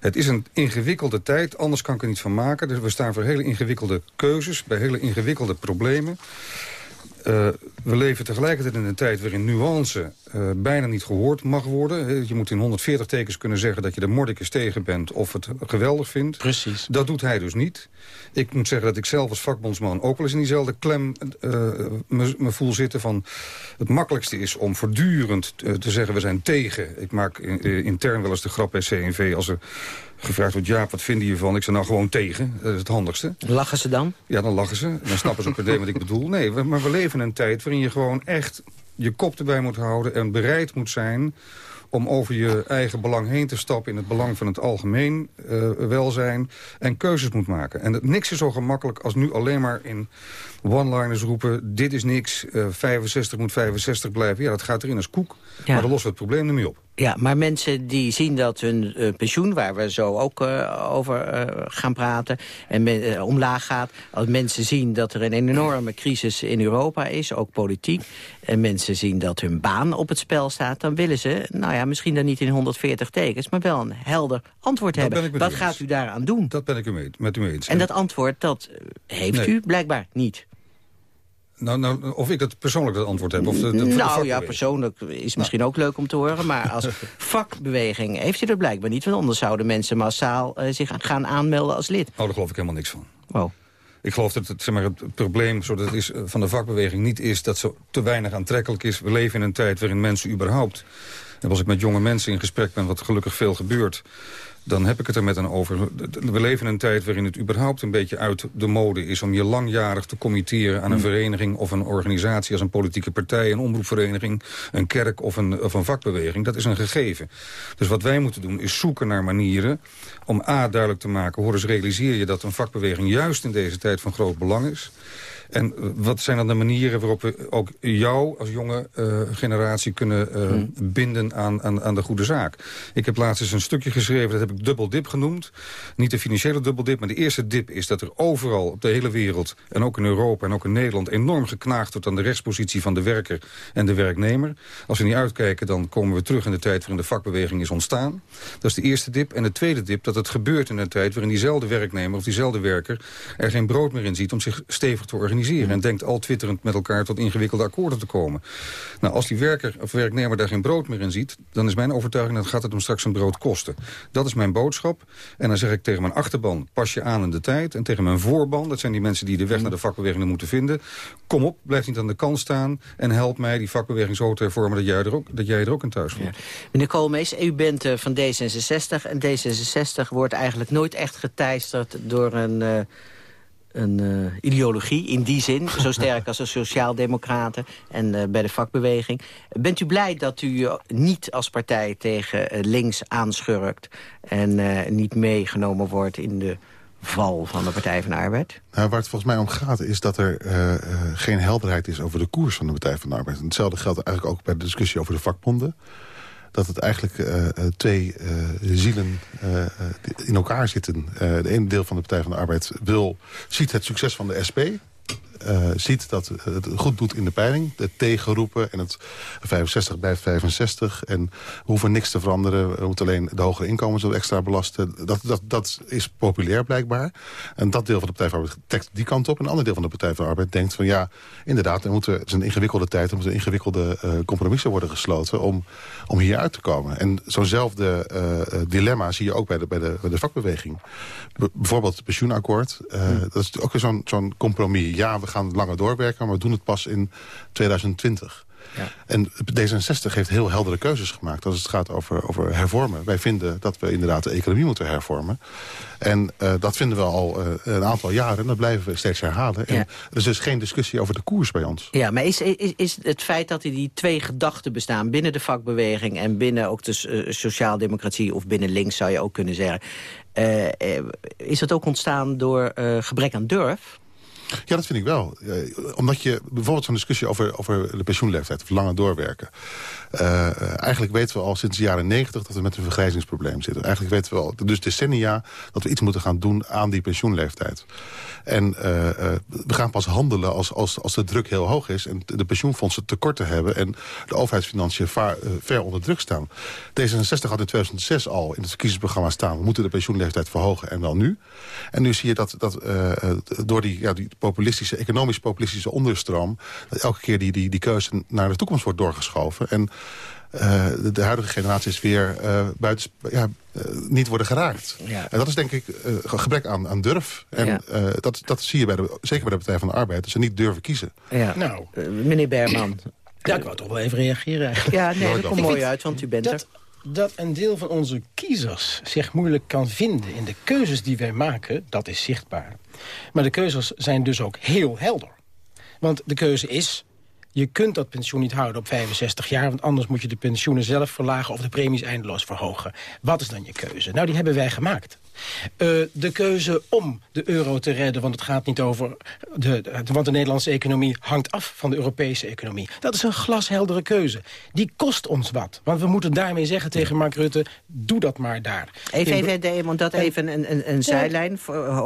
Het is een ingewikkelde tijd, anders kan ik er niet van maken. Dus we staan voor hele ingewikkelde keuzes, bij hele ingewikkelde problemen. Uh, we leven tegelijkertijd in een tijd waarin nuance uh, bijna niet gehoord mag worden. Je moet in 140 tekens kunnen zeggen dat je de mordicus tegen bent of het geweldig vindt. Precies. Dat doet hij dus niet. Ik moet zeggen dat ik zelf als vakbondsman ook wel eens in diezelfde klem uh, me, me, voel zitten van... het makkelijkste is om voortdurend te zeggen we zijn tegen. Ik maak in, intern wel eens de grap bij CNV als er gevraagd wordt... Jaap, wat vinden je van? Ik zeg nou gewoon tegen. Dat is het handigste. Lachen ze dan? Ja, dan lachen ze. Dan snappen ze ook meteen wat ik bedoel. Nee, maar we leven in een tijd waarin je gewoon echt je kop erbij moet houden... en bereid moet zijn om over je eigen belang heen te stappen... in het belang van het algemeen uh, welzijn en keuzes moet maken. En dat, niks is zo gemakkelijk als nu alleen maar in one-liners roepen... dit is niks, uh, 65 moet 65 blijven. Ja, dat gaat erin als koek, ja. maar dan lossen we het probleem er niet op. Ja, maar mensen die zien dat hun uh, pensioen, waar we zo ook uh, over uh, gaan praten, en omlaag gaat. Als mensen zien dat er een enorme crisis in Europa is, ook politiek, en mensen zien dat hun baan op het spel staat, dan willen ze, nou ja, misschien dan niet in 140 tekens, maar wel een helder antwoord dat hebben. Wat gaat u daaraan doen? Dat ben ik u mee, met u eens. En dat antwoord, dat heeft nee. u blijkbaar niet. Nou, nou, of ik dat persoonlijk dat antwoord heb? Of de, de, nou de ja, persoonlijk is misschien nou. ook leuk om te horen. Maar als vakbeweging heeft u dat blijkbaar niet. Want anders zouden mensen massaal uh, zich gaan aanmelden als lid. Oh, daar geloof ik helemaal niks van. Oh. Ik geloof dat het, zeg maar, het probleem zodat het is, van de vakbeweging niet is... dat zo te weinig aantrekkelijk is. We leven in een tijd waarin mensen überhaupt... en als ik met jonge mensen in gesprek ben, wat gelukkig veel gebeurt dan heb ik het er met hen over. We leven in een tijd waarin het überhaupt een beetje uit de mode is... om je langjarig te committeren aan een vereniging of een organisatie... als een politieke partij, een omroepvereniging, een kerk of een, of een vakbeweging. Dat is een gegeven. Dus wat wij moeten doen is zoeken naar manieren om A, duidelijk te maken... hoor eens, realiseer je dat een vakbeweging juist in deze tijd van groot belang is... En wat zijn dan de manieren waarop we ook jou als jonge uh, generatie kunnen uh, hmm. binden aan, aan, aan de goede zaak? Ik heb laatst eens een stukje geschreven, dat heb ik dubbeldip genoemd. Niet de financiële dubbeldip, maar de eerste dip is dat er overal op de hele wereld... en ook in Europa en ook in Nederland enorm geknaagd wordt aan de rechtspositie van de werker en de werknemer. Als we niet uitkijken, dan komen we terug in de tijd waarin de vakbeweging is ontstaan. Dat is de eerste dip. En de tweede dip, dat het gebeurt in een tijd waarin diezelfde werknemer of diezelfde werker er geen brood meer in ziet om zich stevig te organiseren En denkt al twitterend met elkaar tot ingewikkelde akkoorden te komen. Nou, als die werker of werknemer daar geen brood meer in ziet... dan is mijn overtuiging dat gaat het hem straks een brood kosten. Dat is mijn boodschap. En dan zeg ik tegen mijn achterban, pas je aan in de tijd. En tegen mijn voorban, dat zijn die mensen die de weg naar de vakbeweging moeten vinden. Kom op, blijf niet aan de kant staan. En help mij die vakbeweging zo te hervormen dat jij er ook, dat jij er ook in thuis voelt. Meneer Koolmees, u bent uh, van D66. En D66 wordt eigenlijk nooit echt geteisterd door een... Uh, een uh, ideologie in die zin. zo sterk als de sociaaldemocraten en uh, bij de vakbeweging. Bent u blij dat u niet als partij tegen uh, links aanschurkt... en niet meegenomen wordt in de val van de Partij van de Arbeid? Nou, waar het volgens mij om gaat is dat er geen helderheid is... over de koers van de Partij van de Arbeid. En hetzelfde geldt eigenlijk ook bij de discussie over de vakbonden dat het eigenlijk uh, twee uh, zielen in elkaar zitten. de ene deel van de Partij van de Arbeid wil, ziet het succes van de SP... ziet dat het goed doet in de peiling. De tegenroepen en het 65 blijft 65. En we hoeven niks te veranderen. We moeten alleen de hogere inkomens extra belasten. Dat, dat, dat is populair blijkbaar. En dat deel van de Partij van de Arbeid trekt die kant op. En een ander deel van de Partij van de Arbeid denkt van ja, inderdaad, er moeten, het is een ingewikkelde tijd. Er moeten ingewikkelde uh, compromissen worden gesloten om, om hier uit te komen. En zo'nzelfde uh, dilemma zie je ook bij de, bij de, bij de vakbeweging. Bijvoorbeeld het pensioenakkoord. Uh, Dat is ook weer zo'n zo'n compromis. Ja, we gaan langer doorwerken, maar we doen het pas in 2020. Ja. En D66 heeft heel heldere keuzes gemaakt als het gaat over, over hervormen. Wij vinden dat we inderdaad de economie moeten hervormen. En uh, dat vinden we al uh, een aantal jaren en dat blijven we steeds herhalen. Ja. En er is dus geen discussie over de koers bij ons. Ja, maar is, is, is het feit dat er die twee gedachten bestaan... binnen de vakbeweging en binnen ook de uh, sociaaldemocratie... of binnen links zou je ook kunnen zeggen... is dat ook ontstaan door gebrek aan durf? Ja, dat vind ik wel. omdat je bijvoorbeeld zo'n discussie over, over de pensioenleeftijd... of langer doorwerken. Uh, eigenlijk weten we al sinds de jaren negentig dat we met een vergrijzingsprobleem zitten. Eigenlijk weten we al, dus decennia, dat we iets moeten gaan doen aan die pensioenleeftijd. En uh, we gaan pas handelen als, als, als de druk heel hoog is... en de pensioenfondsen tekorten hebben... en de overheidsfinanciën ver, ver onder druk staan. D66 had in 2006 al in het verkiezingsprogramma staan... we moeten de pensioenleeftijd verhogen en wel nu. En nu zie je dat, dat door die, ja, die populistische, economisch-populistische onderstroom... dat elke keer die, die, die keuze naar de toekomst wordt doorgeschoven. En uh, de, de, huidige generatie is weer uh, buiten, ja, uh, niet worden geraakt. Ja. En dat is denk ik gebrek aan, aan durf. En ja. dat, dat zie je bij de, zeker bij de Partij van de Arbeid. Dat ze niet durven kiezen. Ja. Nou, meneer Berman. Ja, ik wou toch wel even reageren eigenlijk. Ja, nee, dat komt mooi uit, want u bent dat, er dat een deel van onze kiezers zich moeilijk kan vinden in de keuzes die wij maken, dat is zichtbaar. Maar de keuzes zijn dus ook heel helder. Want de keuze is, je kunt dat pensioen niet houden op 65 jaar... want anders moet je de pensioenen zelf verlagen... of de premies eindeloos verhogen. Wat is dan je keuze? Nou, die hebben wij gemaakt. Uh, de keuze om de euro te redden, want het gaat niet over... De, de, want de Nederlandse economie hangt af van de Europese economie. Dat is een glasheldere keuze. Die kost ons wat. Want we moeten daarmee zeggen tegen Mark Rutte... doe dat maar daar. Even, even want dat even een, een, een zijlijn...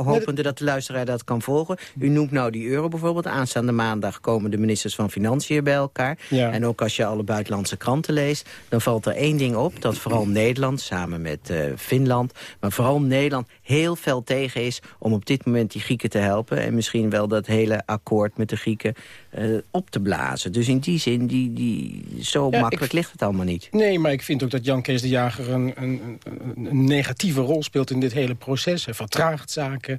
hopende dat de luisteraar dat kan volgen. U noemt nou die euro bijvoorbeeld. Aanstaande maandag komen de ministers van Financiën bij elkaar. Ja. En ook als je alle buitenlandse kranten leest... dan valt er één ding op, dat vooral Nederland... samen met uh, Finland, maar vooral Nederland Nederland heel fel tegen is om op dit moment die Grieken te helpen. En misschien wel dat hele akkoord met de Grieken uh, op te blazen. Dus in die zin, die, die, zo ja, makkelijk ligt het allemaal niet. Nee, maar ik vind ook dat Jan Kees de Jager een, een, een negatieve rol speelt in dit hele proces. Hij vertraagt zaken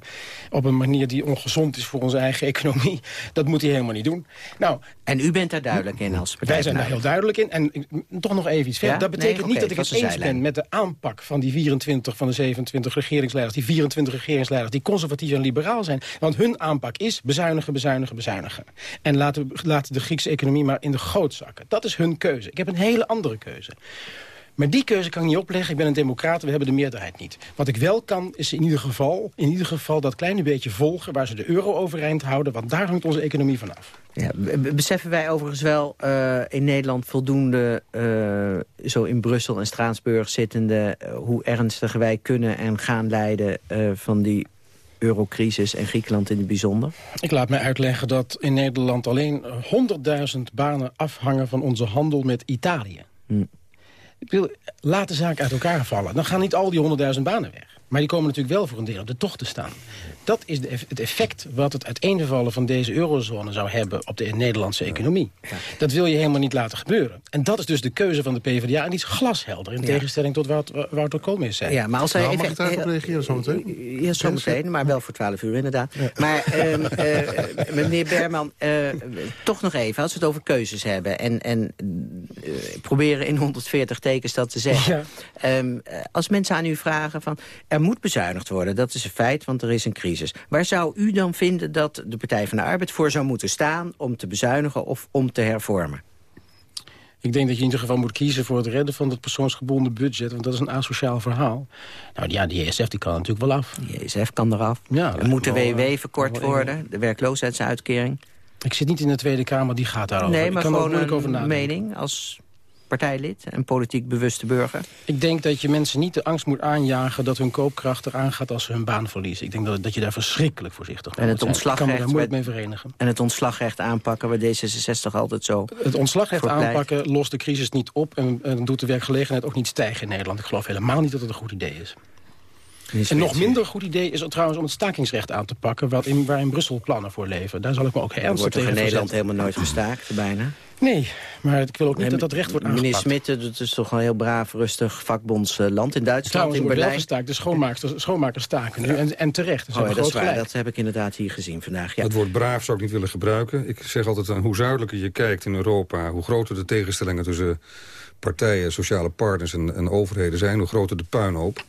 op een manier die ongezond is voor onze eigen economie. Dat moet hij helemaal niet doen. Nou, en u bent daar duidelijk in als Wij zijn daar heel duidelijk in. En toch nog even iets verder. Ja? Dat betekent nee, niet dat ik het eens ben met de aanpak van die 24 van de 27 regeringsleiders. Die 24 regeringsleiders die conservatief en liberaal zijn. Want hun aanpak is bezuinigen, bezuinigen, bezuinigen. En laten, laten de Griekse economie maar in de goot zakken. Dat is hun keuze. Ik heb een hele andere keuze. Maar die keuze kan ik niet opleggen. Ik ben een democrat, we hebben de meerderheid niet. Wat ik wel kan, is in ieder geval, in ieder geval dat kleine beetje volgen... waar ze de euro overeind houden, want daar hangt onze economie vanaf. Ja, beseffen wij overigens wel uh, in Nederland voldoende... Uh, zo in Brussel en Straatsburg zittende... Uh, hoe ernstig wij kunnen en gaan leiden van die eurocrisis en Griekenland in het bijzonder? Ik laat mij uitleggen dat in Nederland alleen 100.000 banen afhangen... van onze handel met Italië. Hm. Ik wil, laat de zaak uit elkaar vallen. Dan gaan niet al die 100.000 banen weg. Maar die komen natuurlijk wel voor een deel op de tocht te staan. Dat is de, het effect wat het uiteenvallen van deze eurozone zou hebben... op de Nederlandse economie. Dat wil je helemaal niet laten gebeuren. En dat is dus de keuze van de PvdA. En die is glashelder, in tegenstelling tot wat Wouter Koolmees zei. Ja, maar als hij nou, even, mag ik daarop reageren zometeen? Ja, zometeen, maar wel voor 12 uur inderdaad. Maar um, uh, meneer Berman, uh, toch nog even, als we het over keuzes hebben... en, en uh, proberen in 140 tekens dat te zeggen. Um, als mensen aan u vragen van er moet bezuinigd worden. Dat is een feit, want er is een crisis. Waar zou u dan vinden dat de Partij van de Arbeid voor zou moeten staan... om te bezuinigen of om te hervormen? Ik denk dat je in ieder geval moet kiezen voor het redden van het persoonsgebonden budget. Want dat is een asociaal verhaal. Nou ja, die ESF die kan natuurlijk wel af. Die ESF kan eraf. Ja, er moet de WW verkort worden, de werkloosheidsuitkering. Ik zit niet in de Tweede Kamer, die gaat daarover. Nee, maar ik kan gewoon er over nadenken. mening als partijlid en politiek bewuste burger? Ik denk dat je mensen niet de angst moet aanjagen... dat hun koopkracht eraan gaat als ze hun baan verliezen. Ik denk dat, dat je daar verschrikkelijk voorzichtig en het moet zijn. Ik kan me daar ontslagrecht moeilijk mee verenigen. En het ontslagrecht aanpakken waar D66 altijd zo Het ontslagrecht aanpakken lost de crisis niet op... En, en doet de werkgelegenheid ook niet stijgen in Nederland. Ik geloof helemaal niet dat het een goed idee is. Een nog minder goed idee is het trouwens om het stakingsrecht aan te pakken... Wat in, waar in Brussel plannen voor leven. Daar zal ik me ook Er ernstig wordt tegen in Nederland helemaal nooit gestaakt, bijna? Nee, maar ik wil ook niet dat dat recht wordt Meneer aangepakt. Smit, het is toch een heel braaf, rustig vakbondsland in Duitsland, Trouwens, in er wordt wel Berlijn. gestaakt. De schoonmakers, schoonmakers staken nu. En, en terecht. Dat Oh, ja, dat is groot waar, gelijk. dat heb ik inderdaad hier gezien vandaag. Ja. Het woord braaf zou ik niet willen gebruiken. Ik zeg altijd, aan hoe zuidelijker je kijkt in Europa... hoe groter de tegenstellingen tussen partijen, sociale partners en, en overheden zijn... hoe groter de puinhoop.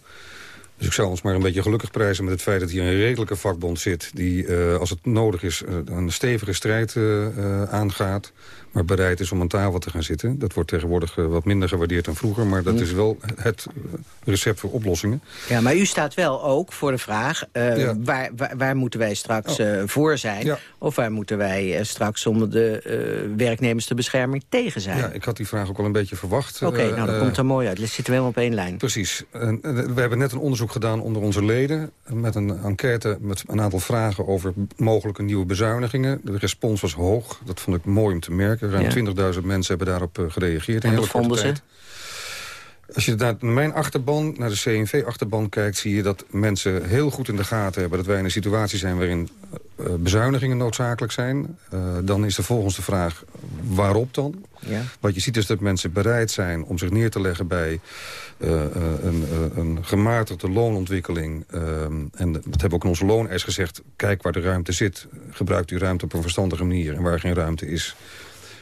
Dus ik zou ons maar een beetje gelukkig prijzen met het feit dat hier een redelijke vakbond zit... die, eh, als het nodig is, eh, een stevige strijd eh, aangaat... maar bereid is om aan tafel te gaan zitten. Dat wordt tegenwoordig eh, wat minder gewaardeerd dan vroeger... maar dat Hm. is wel het eh, recept voor oplossingen. Ja, maar u staat wel ook voor de vraag... eh, Ja. waar, waar, waar moeten wij straks Oh. voor zijn? Ja. Of waar moeten wij straks om de werknemers te bescherming tegen zijn? Ja, ik had die vraag ook al een beetje verwacht. Oké, nou, dat komt er mooi uit. Dan zitten we helemaal op één lijn. Precies. We hebben net een onderzoek gedaan onder onze leden... met een enquête met een aantal vragen over mogelijke nieuwe bezuinigingen. De respons was hoog. Dat vond ik mooi om te merken. Ruim Ja. 20.000 mensen hebben daarop eh, gereageerd. En wat vonden ze? Als je naar mijn achterban, naar de CNV-achterban kijkt... zie je dat mensen heel goed in de gaten hebben... dat wij in een situatie zijn waarin eh, bezuinigingen noodzakelijk zijn. Eh, dan is de volgende vraag, waarop dan? Ja. Wat je ziet is dat mensen bereid zijn om zich neer te leggen bij eh, eh, een, eh, een gematigde loonontwikkeling. Ehm, en dat hebben we ook in onze looneis gezegd. Kijk waar de ruimte zit. Gebruikt die ruimte op een verstandige manier. En waar geen ruimte is,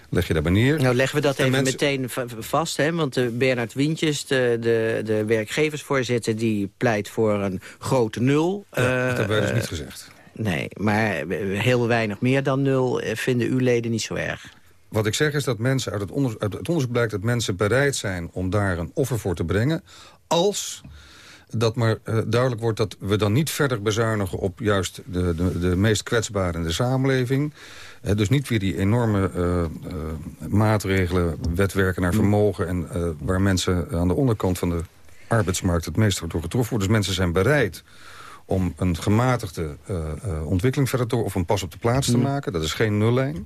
leg je daarbij neer. Nou, leggen we dat En even mensen- meteen va- vast. Hè? Want de Bernard Wientjes, de, de, de werkgeversvoorzitter... die pleit voor een grote nul. Ja, Eh, dat hebben wij dus eh, niet gezegd. Nee, maar heel weinig meer dan nul eh, vinden uw leden niet zo erg. Wat ik zeg is dat mensen uit het, onderzoek, uit het onderzoek blijkt dat mensen bereid zijn om daar een offer voor te brengen. Als dat maar eh, duidelijk wordt dat we dan niet verder bezuinigen op juist de, de, de meest kwetsbaren in de samenleving. Dus niet weer die enorme eh, eh, maatregelen, wetwerken naar vermogen... en eh, waar mensen aan de onderkant van de arbeidsmarkt het meest door getroffen worden. Dus mensen zijn bereid om een gematigde ontwikkeling verder door... of een pas op de plaats te maken. Dat is geen nullijn.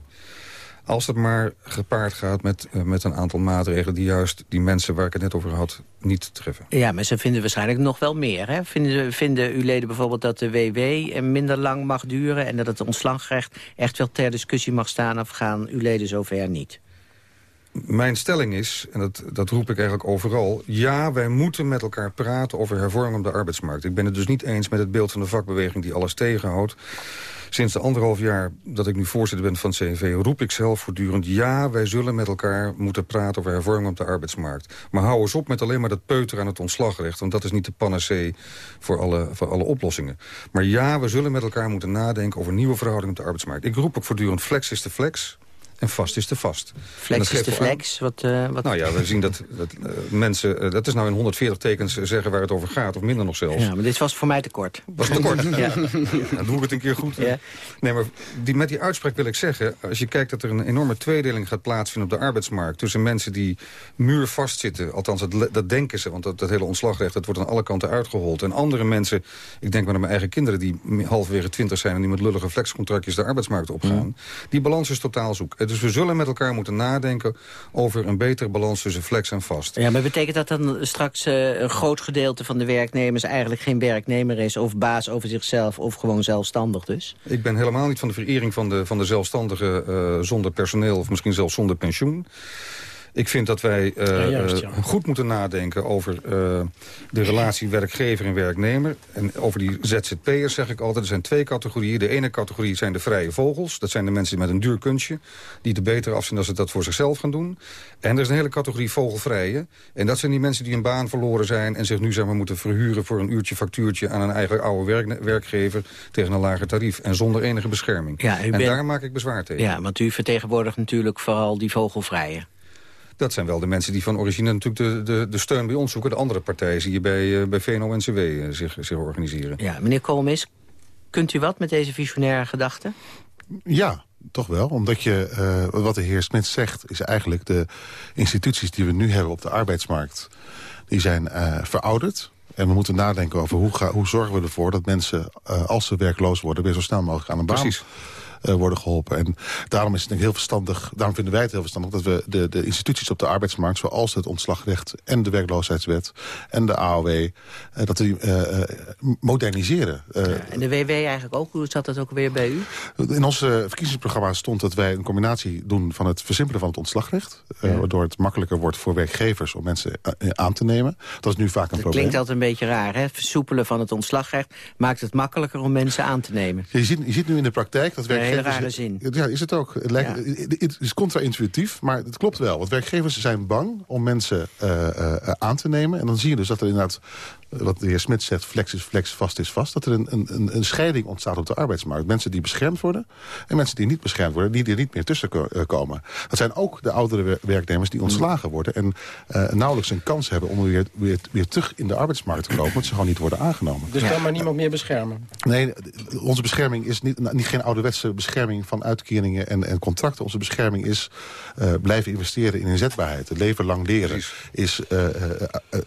Als het maar gepaard gaat met, eh, met een aantal maatregelen... die juist die mensen waar ik het net over had, niet treffen. Ja, maar ze vinden waarschijnlijk nog wel meer. Hè? Vinden, vinden uw leden bijvoorbeeld dat de WW minder lang mag duren... en dat het ontslagrecht echt wel ter discussie mag staan... of gaan uw leden zover niet? Mijn stelling is, en dat, dat roep ik eigenlijk overal... ja, wij moeten met elkaar praten over hervorming op de arbeidsmarkt. Ik ben het dus niet eens met het beeld van de vakbeweging die alles tegenhoudt. Sinds de anderhalf jaar dat ik nu voorzitter ben van CNV... roep ik zelf voortdurend... ja, wij zullen met elkaar moeten praten over hervorming op de arbeidsmarkt. Maar hou eens op met alleen maar dat peuter aan het ontslagrecht... want dat is niet de panacee voor alle, voor alle oplossingen. Maar ja, we zullen met elkaar moeten nadenken... over nieuwe verhoudingen op de arbeidsmarkt. Ik roep ook voortdurend flex is de flex... En vast is de vast. Flex is aan- flex? Wat, eh, wat... nou ja, we zien dat, dat eh, mensen... eh, dat is nou in 140 tekens zeggen waar het over gaat, of minder nog zelfs. Ja, maar dit was voor mij te kort. Was te kort. Ja. Ja, dan doe ik het een keer goed. Ja. Nee, maar die, met die uitspraak wil ik zeggen... als je kijkt dat er een enorme tweedeling gaat plaatsvinden op de arbeidsmarkt... tussen mensen die muurvast zitten, althans dat, denken ze... want dat, dat hele ontslagrecht dat wordt aan alle kanten uitgehold... en andere mensen, ik denk maar aan mijn eigen kinderen... die halverwege twintig zijn en die met lullige flexcontractjes de arbeidsmarkt opgaan... die balans is totaal zoek. Dus we zullen met elkaar moeten nadenken over een betere balans tussen flex en vast. Ja, maar betekent dat dan straks eh, een groot gedeelte van de werknemers... eigenlijk geen werknemer is of baas over zichzelf of gewoon zelfstandig dus? Ik ben helemaal niet van de verering van de, van de zelfstandigen eh, zonder personeel... of misschien zelfs zonder pensioen. Ik vind dat wij eh, Ja, juist, ja. eh, goed moeten nadenken over eh, de relatie werkgever en werknemer. En over die ZZP'ers zeg ik altijd, er zijn twee categorieën. De ene categorie zijn de vrije vogels. Dat zijn de mensen met een duur kunstje. Die er beter af zijn als ze dat voor zichzelf gaan doen. En er is een hele categorie vogelvrije. En dat zijn die mensen die een baan verloren zijn... en zich nu zeg maar, moeten verhuren voor een uurtje factuurtje... aan een eigen oude werk- werkgever tegen een lager tarief. En zonder enige bescherming. Ja, u en bent- daar maak ik bezwaar tegen. Ja, want u vertegenwoordigt natuurlijk vooral die vogelvrije. Dat zijn wel de mensen die van origine natuurlijk de, de, de steun bij ons zoeken. De andere partijen zie je bij, eh, bij VNO-NCW eh, zich, zich organiseren. Ja, meneer Koolmis, kunt u wat met deze visionaire gedachten? Ja, toch wel. Omdat je, uh, wat de heer Smit zegt, is eigenlijk de instituties die we nu hebben op de arbeidsmarkt, die zijn uh, verouderd. En we moeten nadenken over hoe, ga, hoe zorgen we ervoor dat mensen, uh, als ze werkloos worden, weer zo snel mogelijk aan een baan Precies uh, worden geholpen. En daarom is het denk ik heel verstandig, daarom vinden wij het heel verstandig... dat we de, de instituties op de arbeidsmarkt, zoals het ontslagrecht... en de werkloosheidswet en de AOW, eh, dat we die uh, moderniseren. Ja, en de WW eigenlijk ook, hoe zat dat ook weer bij u? In ons verkiezingsprogramma stond dat wij een combinatie doen... van het versimpelen van het ontslagrecht... Ja. waardoor het makkelijker wordt voor werkgevers om mensen aan te nemen. Dat is nu vaak een dat probleem. klinkt altijd een beetje raar, hè? Versoepelen van het ontslagrecht maakt het makkelijker om mensen aan te nemen. je, ziet, je ziet nu in de praktijk dat werkgevers hele rare zin. Ja, is het ook. Het, lijkt, het is contra-intuïtief, maar het klopt wel. Want werkgevers zijn bang om mensen uh, uh, aan te nemen. En dan zie je dus dat er inderdaad wat de heer Smit zegt, flex is flex, vast is vast... dat er een, een, een scheiding ontstaat op de arbeidsmarkt. Mensen die beschermd worden en mensen die niet beschermd worden... die er niet meer tussen eh, komen. Dat zijn ook de oudere werknemers die ontslagen worden... en uh, nauwelijks een kans hebben om weer, weer, weer terug in de arbeidsmarkt te komen... want ze gewoon niet worden aangenomen. Dus kan maar niemand meer beschermen? Nee, onze bescherming is niet, niet geen ouderwetse bescherming... van uitkeringen en, en contracten. Onze bescherming is uh, blijven investeren in inzetbaarheid. Het leven lang leren Precies. is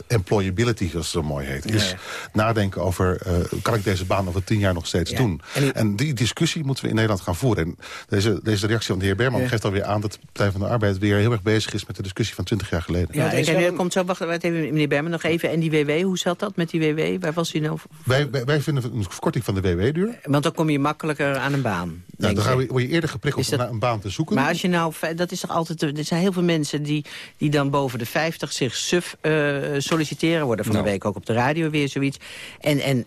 employability, zoals het zo mooi heet is nadenken over, uh, kan ik deze baan over tien jaar nog steeds doen? En, die discussie moeten we in Nederland gaan voeren. En deze, deze reactie van de heer Berman geeft alweer aan... dat de Partij van de Arbeid weer heel erg bezig is... met de discussie van twintig jaar geleden. Ja, en, en komt zo, wacht even, meneer Berman, nog even. En die WW, hoe zat dat met die WW? Waar was u nou? Wij, wij, wij vinden een verkorting van de WW duur. Want dan kom je makkelijker aan een baan. Ja, dan we, word je eerder geprikkeld om naar een baan te zoeken. Maar als je nou, dat is toch altijd, er zijn heel veel mensen die, die dan boven de 50 zich suf uh, solliciteren. Worden van nou. de week ook op de radio weer zoiets. En, en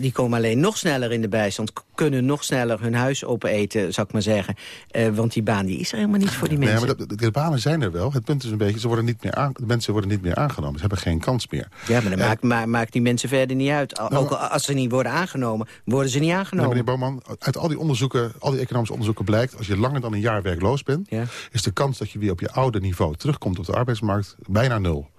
die komen alleen nog sneller in de bijstand. Kunnen nog sneller hun huis opeten, zou ik maar zeggen. Uh, want die baan die is er helemaal niet voor die mensen. Nee, maar de, de, banen zijn er wel. Het punt is een beetje, ze worden niet meer aan, de mensen worden niet meer aangenomen. Ze hebben geen kans meer. Ja, maar dat maakt, ma maakt die mensen verder niet uit. Nou, Ook als ze niet worden aangenomen, worden ze niet aangenomen. meneer Bouwman, uit al die onderzoeken, al die economische onderzoeken blijkt... als je langer dan een jaar werkloos bent... Ja. is de kans dat je weer op je oude niveau terugkomt op de arbeidsmarkt bijna nul.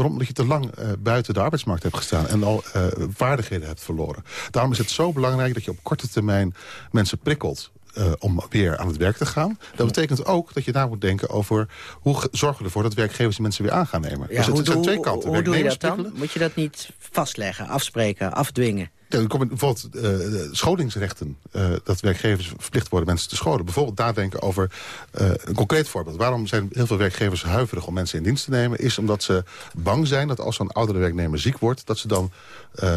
Waarom? Omdat je te lang uh, buiten de arbeidsmarkt hebt gestaan... en al uh, vaardigheden hebt verloren. Daarom is het zo belangrijk dat je op korte termijn mensen prikkelt... Uh, om weer aan het werk te gaan. Dat betekent ook dat je daar moet denken over... hoe zorgen we ervoor dat werkgevers die mensen weer aan gaan nemen. Ja, dus het, het zijn twee kanten. Hoe, hoe doe je dat dan? Moet je dat niet vastleggen, afspreken, afdwingen? Er komen bijvoorbeeld uh, scholingsrechten. Uh, dat werkgevers verplicht worden mensen te scholen. Bijvoorbeeld nadenken over een concreet voorbeeld. Waarom zijn heel veel werkgevers huiverig om mensen in dienst te nemen? Is omdat ze bang zijn dat als zo'n oudere werknemer ziek wordt... dat ze dan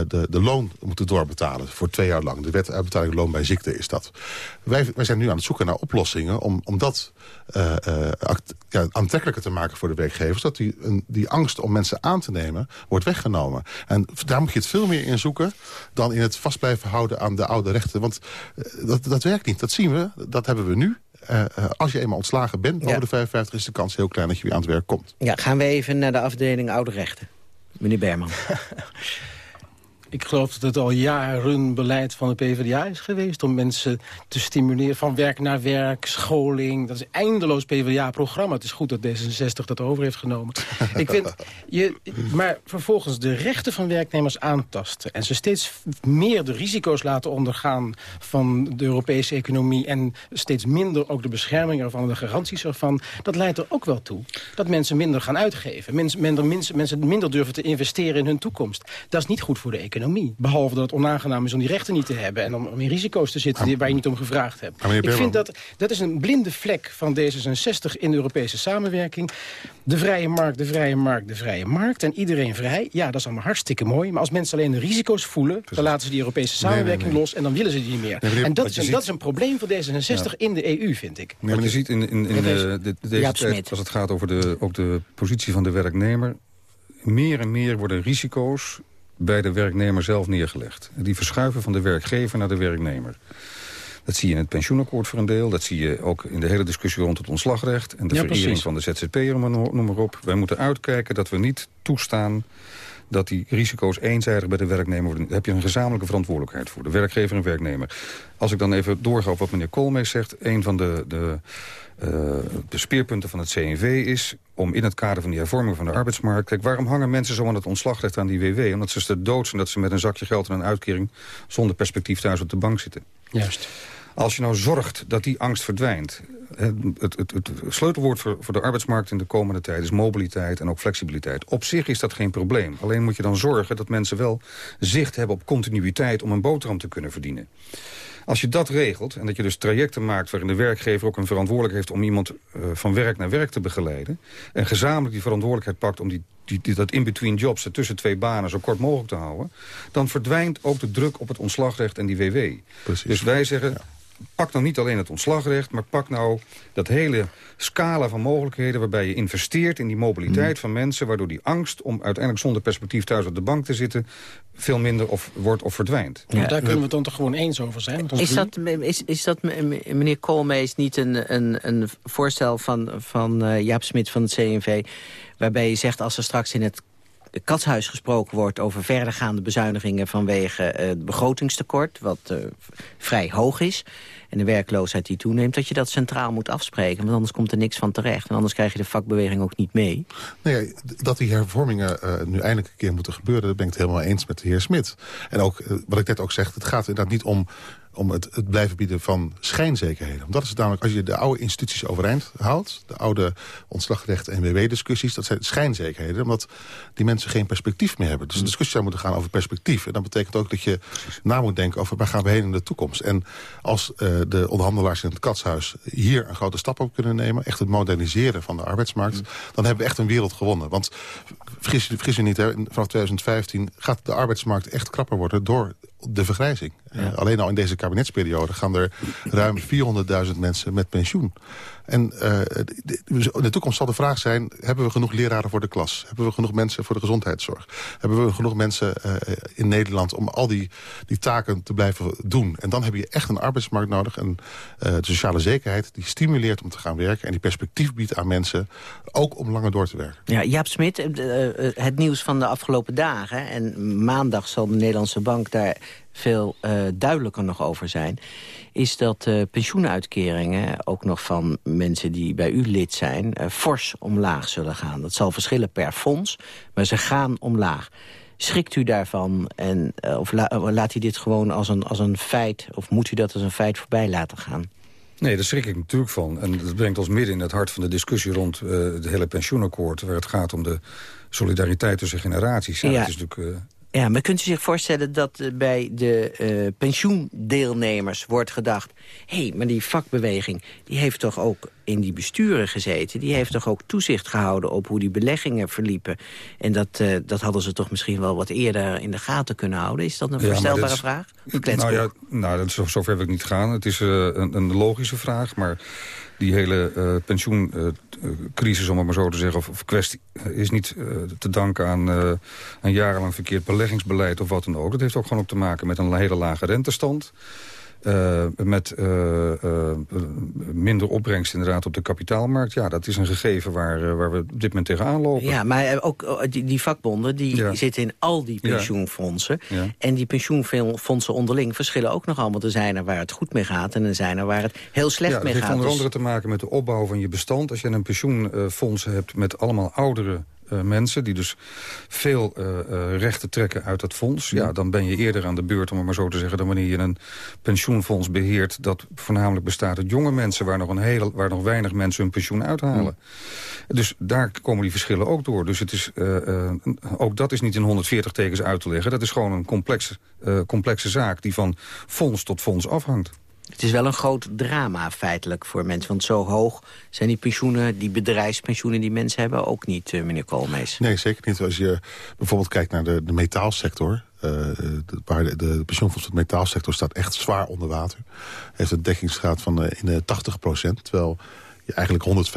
de, de loon moeten doorbetalen voor twee jaar lang. De wet uitbetaling loon bij ziekte is dat. Wij, wij zijn nu aan het zoeken naar oplossingen om, om dat ja, aantrekkelijker te maken voor de werkgevers. Dat die, een, die angst om mensen aan te nemen wordt weggenomen. En daar moet je het veel meer in zoeken... Dan dan in het vast blijven houden aan de oude rechten. Want uh, dat, dat werkt niet. Dat zien we. Dat hebben we nu. Uh, uh, als je eenmaal ontslagen bent ja. de 55 is de kans heel klein dat je weer aan het werk komt. Ja, gaan we even naar de afdeling oude rechten. Meneer Berman. Ik geloof dat het al jaren beleid van de PvdA is geweest... om mensen te stimuleren van werk naar werk, scholing. Dat is eindeloos PvdA-programma. Het is goed dat D66 dat over heeft genomen. ik vind, je, maar vervolgens de rechten van werknemers aantasten... en ze steeds meer de risico's laten ondergaan van de Europese economie... en steeds minder ook de bescherming ervan en de garanties ervan... dat leidt er ook wel toe dat mensen minder gaan uitgeven. Mensen minder, mensen minder durven te investeren in hun toekomst. Dat is niet goed voor de economie economie. Behalve dat het onaangenaam is om die rechten niet te hebben... en om, om in risico's te zitten die, waar je niet om gevraagd hebt. Ik vind dat dat is een blinde vlek van D66 in de Europese samenwerking. De vrije markt, de vrije markt, de vrije markt. En iedereen vrij. Ja, dat is allemaal hartstikke mooi. Maar als mensen alleen de risico's voelen... Precies. dan laten ze die Europese samenwerking nee, nee, nee. los... en dan willen ze die niet meer. en dat is, een, ziet... dat is een probleem voor D66 ja. in de EU, vind ik. Nee, maar je ziet in, in, in de, de, deze tijd, als het gaat over de, ook de positie van de werknemer... meer en meer worden risico's bij de werknemer zelf neergelegd. Die verschuiven van de werkgever naar de werknemer. Dat zie je in het pensioenakkoord voor een deel. Dat zie je ook in de hele discussie rond het ontslagrecht... en de ja, verering van de ZZP'er, noem maar op. Wij moeten uitkijken dat we niet toestaan dat die risico's eenzijdig bij de werknemer worden. Daar heb je een gezamenlijke verantwoordelijkheid voor. De werkgever en werknemer. Als ik dan even doorga op wat meneer Koolmees zegt... een van de, de, uh, de speerpunten van het CNV is om in het kader van die hervorming van de arbeidsmarkt... Kijk, waarom hangen mensen zo aan het ontslagrecht aan die WW? Omdat ze te dood zijn dat ze met een zakje geld en een uitkering... zonder perspectief thuis op de bank zitten. Juist. Als je nou zorgt dat die angst verdwijnt... Het, het, het, sleutelwoord voor, voor de arbeidsmarkt in de komende tijd is mobiliteit en ook flexibiliteit. Op zich is dat geen probleem. Alleen moet je dan zorgen dat mensen wel zicht hebben op continuïteit om een boterham te kunnen verdienen. Als je dat regelt en dat je dus trajecten maakt... waarin de werkgever ook een verantwoordelijkheid heeft... om iemand uh, van werk naar werk te begeleiden... en gezamenlijk die verantwoordelijkheid pakt om die, die, die dat in-between jobs... tussen twee banen zo kort mogelijk te houden... dan verdwijnt ook de druk op het ontslagrecht en die WW. Precies. Dus wij zeggen, pak nou niet alleen het ontslagrecht... maar pak nou dat hele scala van mogelijkheden... waarbij je investeert in die mobiliteit mm. van mensen... waardoor die angst om uiteindelijk zonder perspectief thuis op de bank te zitten... veel minder of, wordt of verdwijnt. Ja, daar kunnen we het dan toch gewoon eens over zijn? Is dat, is, is dat, meneer Koolmees, niet een, een, een voorstel van, van uh, Jaap Smit van het CNV... waarbij je zegt als er straks in het katshuis gesproken wordt over verdergaande bezuinigingen vanwege uh, het begrotingstekort, wat uh, vrij hoog is. En de werkloosheid die toeneemt, dat je dat centraal moet afspreken. Want anders komt er niks van terecht. En anders krijg je de vakbeweging ook niet mee. Nee, dat die hervormingen uh, nu eindelijk een keer moeten gebeuren... dat ben ik het helemaal eens met de heer Smit. En ook, wat ik net ook zeg, het gaat inderdaad niet om om het, het, blijven bieden van schijnzekerheden. Dat is het namelijk, als je de oude instituties overeind houdt... de oude ontslagrecht en WW-discussies, dat zijn schijnzekerheden... omdat die mensen geen perspectief meer hebben. Dus de discussie zou moeten gaan over perspectief. En dat betekent ook dat je na moet denken over waar gaan we heen in de toekomst. En als uh, de onderhandelaars in het katshuis hier een grote stap op kunnen nemen... echt het moderniseren van de arbeidsmarkt... Mm. dan hebben we echt een wereld gewonnen. Want vergis je, vergis je niet, hè, vanaf 2015 gaat de arbeidsmarkt echt krapper worden... door de vergrijzing. Uh, alleen al in deze kabinetsperiode gaan er ruim 400.000 mensen met pensioen. En uh, in de toekomst zal de vraag zijn... hebben we genoeg leraren voor de klas? Hebben we genoeg mensen voor de gezondheidszorg? Hebben we genoeg mensen uh, in Nederland om al die, die taken te blijven doen? En dan heb je echt een arbeidsmarkt nodig. En uh, de sociale zekerheid die stimuleert om te gaan werken... en die perspectief biedt aan mensen ook om langer door te werken. Ja, Jaap Smit, het nieuws van de afgelopen dagen... en maandag zal de Nederlandse Bank daar veel uh, duidelijker nog over zijn... is dat uh, pensioenuitkeringen, ook nog van mensen die bij u lid zijn... Uh, fors omlaag zullen gaan. Dat zal verschillen per fonds, maar ze gaan omlaag. Schrikt u daarvan en, of la laat u dit gewoon als een, als een feit... of moet u dat als een feit voorbij laten gaan? Nee, daar schrik ik natuurlijk van. En dat brengt ons midden in het hart van de discussie rond uh, het hele pensioenakkoord... waar het gaat om de solidariteit tussen generaties. Ja, ja. is natuurlijk ja, maar kunt u zich voorstellen dat uh, bij de uh, pensioendeelnemers wordt gedacht... hé, hey, maar die vakbeweging die heeft toch ook in die besturen gezeten... die heeft toch ook toezicht gehouden op hoe die beleggingen verliepen. En dat, uh, dat hadden ze toch misschien wel wat eerder in de gaten kunnen houden. Is dat een ja, voorstelbare is, vraag? Nou ja, nou, dat is, zover wil ik niet gaan. Het is een, een logische vraag, maar die hele uh, pensioencrisis, om het maar zo te zeggen... of, kwestie, is niet uh, te danken aan een jarenlang verkeerd beleggingsbeleid of wat dan ook. Dat heeft ook gewoon ook te maken met een hele lage rentestand... Uh, met uh, uh, minder opbrengst inderdaad op de kapitaalmarkt. Ja, dat is een gegeven waar, waar we op dit moment tegenaan lopen. Ja, maar ook die, die vakbonden die ja. zitten in al die pensioenfondsen. Ja. En die pensioenfondsen onderling verschillen ook nog allemaal. Er zijn er waar het goed mee gaat en er zijn er waar het heel slecht mee gaat. Het heeft onder andere te maken met de opbouw van je bestand. Als je een pensioenfonds hebt met allemaal oudere uh, mensen... die dus veel uh, uh, rechten trekken uit dat fonds... Ja. dan ben je eerder aan de beurt, om het maar zo te zeggen... dan wanneer je een pensioenfonds beheert... dat voornamelijk bestaat uit jonge mensen... waar nog, een hele, waar nog weinig mensen hun pensioen uithalen. Dus daar komen die verschillen ook door. Dus het is, ook dat is niet in 140 tekens uit te leggen. Dat is gewoon een complexe, complexe zaak die van fonds tot fonds afhangt. Het is wel een groot drama feitelijk voor mensen. Want zo hoog zijn die pensioenen, die bedrijfspensioenen die mensen hebben ook niet, uh, meneer Koolmees. Nee, zeker niet. Als je bijvoorbeeld kijkt naar de, de metaalsector... Uh, de, de, de pensioenfonds van de metaalsector staat echt zwaar onder water. Heeft een dekkingsgraad van uh, in de 80 procent. Terwijl je eigenlijk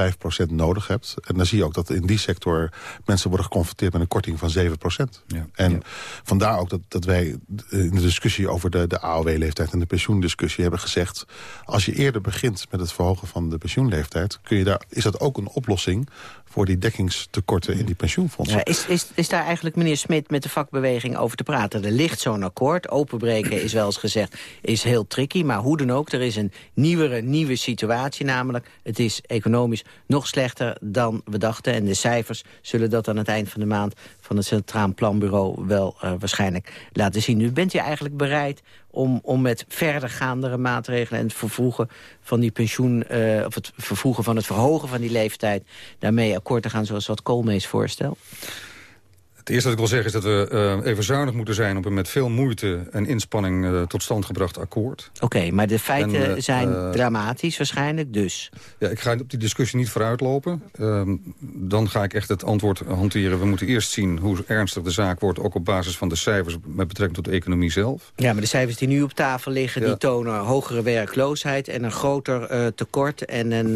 105% nodig hebt. En dan zie je ook dat in die sector mensen worden geconfronteerd met een korting van 7%. Ja. En ja. vandaar ook dat, dat wij in de discussie over de, de AOW-leeftijd en de pensioendiscussie hebben gezegd... als je eerder begint met het verhogen van de pensioenleeftijd... Kun je daar, is dat ook een oplossing voor die dekkingstekorten in die pensioenfondsen. Is, is, is daar eigenlijk meneer Smit met de vakbeweging over te praten? Er ligt zo'n akkoord. Openbreken is wel eens gezegd, is heel tricky. Maar hoe dan ook, er is een nieuwere, nieuwe situatie. Namelijk, het is is economisch nog slechter dan we dachten. En de cijfers zullen dat aan het eind van de maand van het Centraal Planbureau wel uh, waarschijnlijk laten zien. Nu bent u eigenlijk bereid om, om met verdergaandere maatregelen... en het vervoegen van die pensioen... Uh, of het vervoegen van het verhogen van die leeftijd... daarmee akkoord te gaan zoals wat Koolmees voorstelt? Het eerste wat ik wil zeggen is dat we uh, even zuinig moeten zijn... op een met veel moeite en inspanning uh, tot stand gebracht akkoord. Oké, maar de feiten en, uh, zijn dramatisch waarschijnlijk, dus? Ja, ik ga op die discussie niet vooruitlopen. Ehm, dan ga ik echt het antwoord hanteren. We moeten eerst zien hoe ernstig de zaak wordt... ook op basis van de cijfers met betrekking tot de economie zelf. Ja, maar de cijfers die nu op tafel liggen... Ja. die tonen hogere werkloosheid en een groter tekort... en een,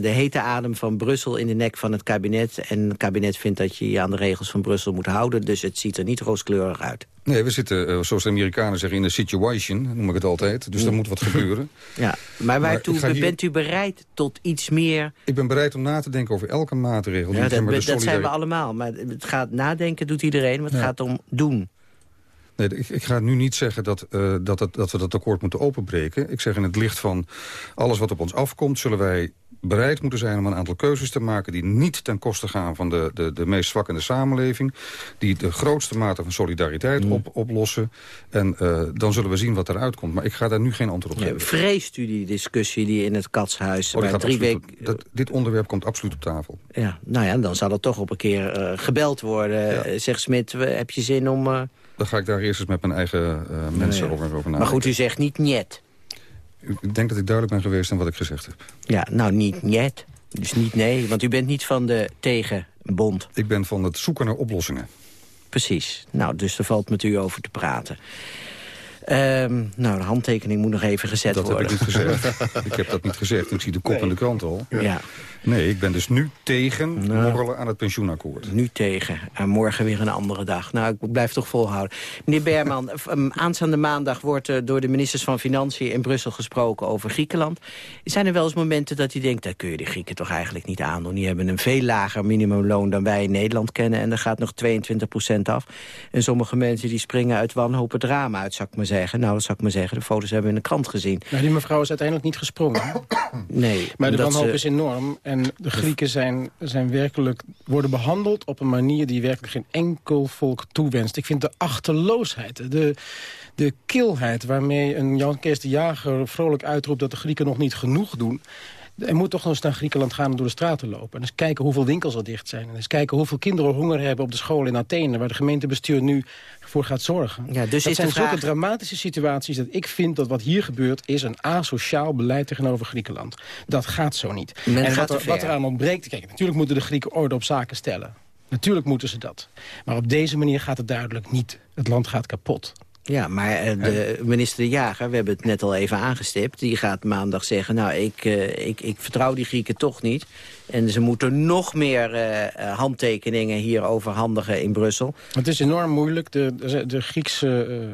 de hete adem van Brussel in de nek van het kabinet. En het kabinet vindt dat je je aan de regels van Brussel moet houden. Dus het ziet er niet rooskleurig uit. Nee, we zitten, uh, zoals de Amerikanen zeggen, in een situation, noem ik het altijd. Dus er moet wat gebeuren. Ja, maar waartoe maar hier... bent u bereid tot iets meer... Ik ben bereid om na te denken over elke maatregel. Ja, dat, dat, dat zijn we allemaal. Maar het gaat nadenken doet iedereen, maar het ja. gaat om doen. Nee, ik, ik, ga nu niet zeggen dat, uh, dat, het, dat we dat akkoord moeten openbreken. Ik zeg in het licht van alles wat op ons afkomt... zullen wij bereid moeten zijn om een aantal keuzes te maken... die niet ten koste gaan van de, de, de meest zwakkende samenleving... die de grootste mate van solidariteit mm. op, oplossen. En uh, dan zullen we zien wat eruit komt. Maar ik ga daar nu geen antwoord op geven. Ja, vreest u die discussie die in het katshuis... Oh, bij drie weken... Dat, dit onderwerp komt absoluut op tafel. Ja, nou ja, dan zal er toch op een keer uh, gebeld worden. Ja. Zeg Smit, heb je zin om... Uh... Dan ga ik daar eerst eens met mijn eigen mensen nee. over, over nadenken. Maar goed, u zegt niet niet. Ik denk dat ik duidelijk ben geweest in wat ik gezegd heb. Ja, nou niet niet. Dus niet nee, want u bent niet van de tegenbond. Ik ben van het zoeken naar oplossingen. Precies. Nou, dus er valt met u over te praten. Um, nou, de handtekening moet nog even gezet dat worden. Dat heb ik niet gezegd. ik heb dat niet gezegd. Ik zie de kop nee. in de krant al. Ja. Nee, ik ben dus nu tegen nou, morrelen aan het pensioenakkoord. Nu tegen. En morgen weer een andere dag. Nou, ik blijf toch volhouden. Meneer Berman, aanstaande maandag wordt uh, door de ministers van Financiën in Brussel gesproken over Griekenland. Zijn er wel eens momenten dat u denkt, daar kun je de Grieken toch eigenlijk niet aandoen. Die hebben een veel lager minimumloon dan wij in Nederland kennen. En er gaat nog 22 procent af. En sommige mensen die springen uit wanhoop het raam uit, zou ik maar zeggen. Nou, dat zou ik maar zeggen. De foto's hebben we in de krant gezien. Nou, die mevrouw is uiteindelijk niet gesprongen. nee. Maar de wanhoop ze... is enorm. En de Grieken zijn, zijn werkelijk, worden behandeld op een manier... die werkelijk geen enkel volk toewenst. Ik vind de achterloosheid, de, de kilheid waarmee een Jan Kees de Jager vrolijk uitroept... dat de Grieken nog niet genoeg doen... Er moet toch nog eens naar Griekenland gaan en door de straten lopen. En eens kijken hoeveel winkels er dicht zijn. En eens kijken hoeveel kinderen honger hebben op de school in Athene... waar de gemeentebestuur nu voor gaat zorgen. Ja, dus dat is zijn vraag... zulke dramatische situaties dat ik vind dat wat hier gebeurt... is een asociaal beleid tegenover Griekenland. Dat gaat zo niet. Men en wat, er, wat eraan ontbreekt... Kijk, natuurlijk moeten de Grieken orde op zaken stellen. Natuurlijk moeten ze dat. Maar op deze manier gaat het duidelijk niet. Het land gaat kapot. Ja, maar uh, de minister De Jager, we hebben het net al even aangestipt... die gaat maandag zeggen, nou, ik, uh, ik, ik vertrouw die Grieken toch niet. En ze moeten nog meer uh, handtekeningen hier overhandigen in Brussel. Het is enorm moeilijk. De, de, de Griekse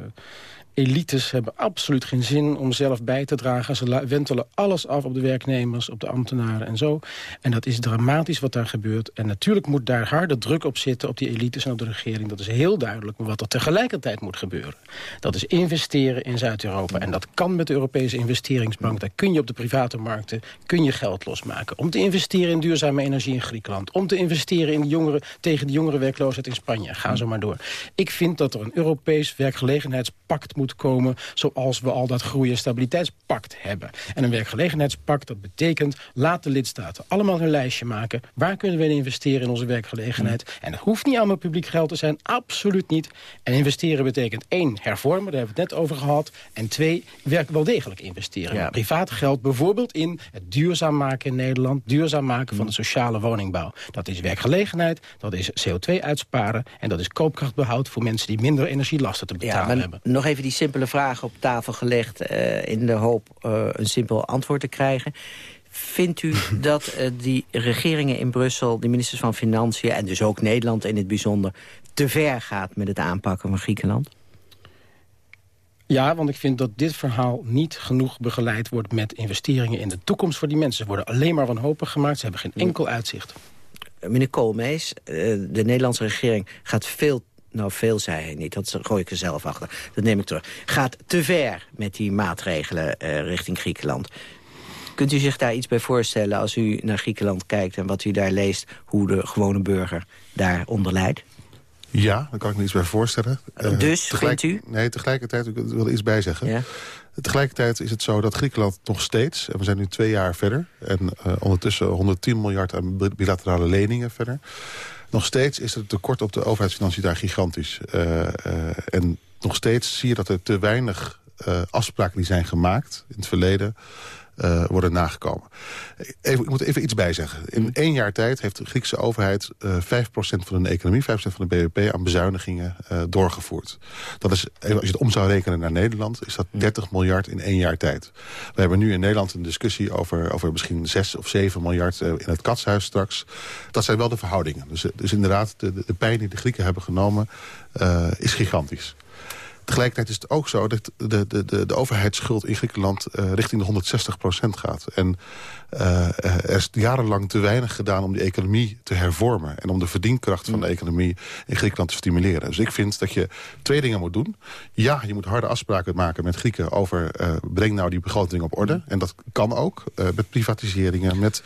elites hebben absoluut geen zin om zelf bij te dragen. Ze wentelen alles af op de werknemers, op de ambtenaren en zo. En dat is dramatisch wat daar gebeurt. En natuurlijk moet daar harde druk op zitten op die elites en op de regering. Dat is heel duidelijk. Maar wat er tegelijkertijd moet gebeuren... dat is investeren in Zuid-Europa. En dat kan met de Europese investeringsbank. Daar kun je op de private markten kun je geld losmaken. Om te investeren in duurzame energie in Griekenland. Om te investeren in de jongeren, tegen de jongerenwerkloosheid in Spanje. Ga zo maar door. Ik vind dat er een Europees werkgelegenheidspact moet moet komen... zoals we al dat groei- en stabiliteitspact hebben. En een werkgelegenheidspact, dat betekent... laat de lidstaten allemaal een lijstje maken. Waar kunnen we investeren in onze werkgelegenheid? En het hoeft niet allemaal publiek geld te zijn, absoluut niet. En investeren betekent één, hervormen, daar hebben we het net over gehad. En twee, werk wel degelijk investeren. Ja. Privaat geld bijvoorbeeld in het duurzaam maken in Nederland... duurzaam maken van de sociale woningbouw. Dat is werkgelegenheid, dat is CO2 uitsparen... en dat is koopkrachtbehoud voor mensen die minder energielasten te betalen ja, hebben. Nog even die simpele vragen op tafel gelegd... Uh, in de hoop uh, een simpel antwoord te krijgen. Vindt u dat uh, die regeringen in Brussel, de ministers van Financiën... en dus ook Nederland in het bijzonder, te ver gaat met het aanpakken van Griekenland? Ja, want ik vind dat dit verhaal niet genoeg begeleid wordt... met investeringen in de toekomst voor die mensen. Ze worden alleen maar wanhopig gemaakt, ze hebben geen enkel uitzicht. Meneer Koolmees, de Nederlandse regering gaat veel nou, veel zei hij niet. Dat gooi ik er zelf achter. Dat neem ik terug. Gaat te ver met die maatregelen uh, richting Griekenland. Kunt u zich daar iets bij voorstellen als u naar Griekenland kijkt... en wat u daar leest, hoe de gewone burger daaronder lijdt? Ja, daar kan ik me iets bij voorstellen. Uh, dus, tegelijk, u? Nee, tegelijkertijd, ik wil er iets bij zeggen. Ja. Tegelijkertijd is het zo dat Griekenland nog steeds... en we zijn nu twee jaar verder... en uh, ondertussen 110 miljard aan bilaterale leningen verder... nog steeds is het tekort op de overheidsfinanciën daar gigantisch. Uh, en nog steeds zie je dat er te weinig afspraken die zijn gemaakt in het verleden uh, worden nagekomen. Even, ik moet even iets bijzeggen. In één jaar tijd heeft de Griekse overheid uh, 5% van de economie, 5% van de BBP aan bezuinigingen uh, doorgevoerd. Dat is, als je het om zou rekenen naar Nederland, is dat 30 miljard in één jaar tijd. We hebben nu in Nederland een discussie over, over misschien 6 of 7 miljard uh, in het katshuis straks. Dat zijn wel de verhoudingen. Dus, dus inderdaad, de, de pijn die de Grieken hebben genomen is gigantisch. Tegelijkertijd is het ook zo dat de, de, de, de overheidsschuld in Griekenland uh, richting de 160% gaat. En uh, er is jarenlang te weinig gedaan om die economie te hervormen. En om de verdienkracht van de economie in Griekenland te stimuleren. Dus ik vind dat je twee dingen moet doen. Ja, je moet harde afspraken maken met Grieken over... Uh, breng nou die begroting op orde. En dat kan ook met privatiseringen, met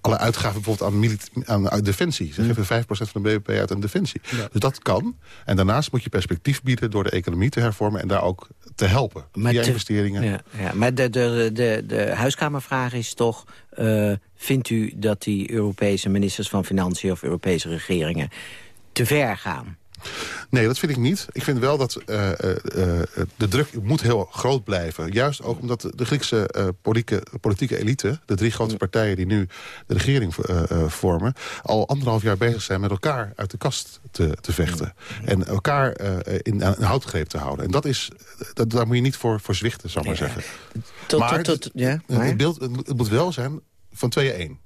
alle uitgaven bijvoorbeeld aan, aan defensie. Ze geven 5% van de BBP uit aan defensie. Dus dat kan. En daarnaast moet je perspectief perspectief bieden... door de economie te hervormen en daar ook te helpen. Maar via investeringen. Ja, ja, maar de, de, de, de huiskamervraag is toch... Uh, vindt u dat die Europese ministers van Financiën... of Europese regeringen te ver gaan? Nee, dat vind ik niet. Ik vind wel dat uh, uh, de druk moet heel groot blijven. Juist ook omdat de Griekse politieke, politieke elite... de drie grote partijen die nu de regering vormen... al anderhalf jaar bezig zijn met elkaar uit de kast te, te vechten. En elkaar in een houtgreep te houden. En dat is, dat, daar moet je niet voor, voor zwichten, zal ik maar zeggen. Tot, maar, tot, tot, ja, maar... Het, beeld, het moet wel zijn van tweeën één.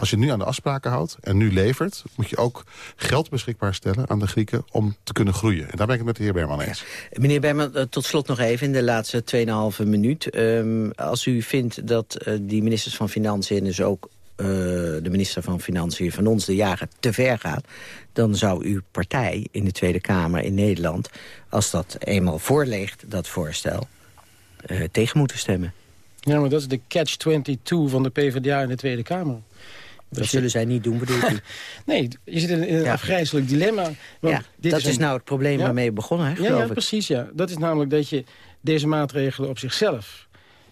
Als je nu aan de afspraken houdt en nu levert... moet je ook geld beschikbaar stellen aan de Grieken om te kunnen groeien. En daar ben ik het met de heer Berman eens. Meneer Berman, eh, tot slot nog even in de laatste 2,5 minuut. Um, als u vindt dat uh, die ministers van Financiën... dus ook uh, de minister van Financiën van ons, de jager, te ver gaat... dan zou uw partij in de Tweede Kamer in Nederland... als dat eenmaal voorleegt, dat voorstel, uh, tegen moeten stemmen. Ja, maar dat is de catch-22 van de PvdA in de Tweede Kamer. Dat zullen zij niet doen, bedoelt u? nee, je zit in, een ja. afgrijzelijk dilemma. Want ja, dit dat is, nou het probleem waarmee we begonnen, hè, ja, ja, ik. precies, ja. Dat is namelijk dat je deze maatregelen op zichzelf...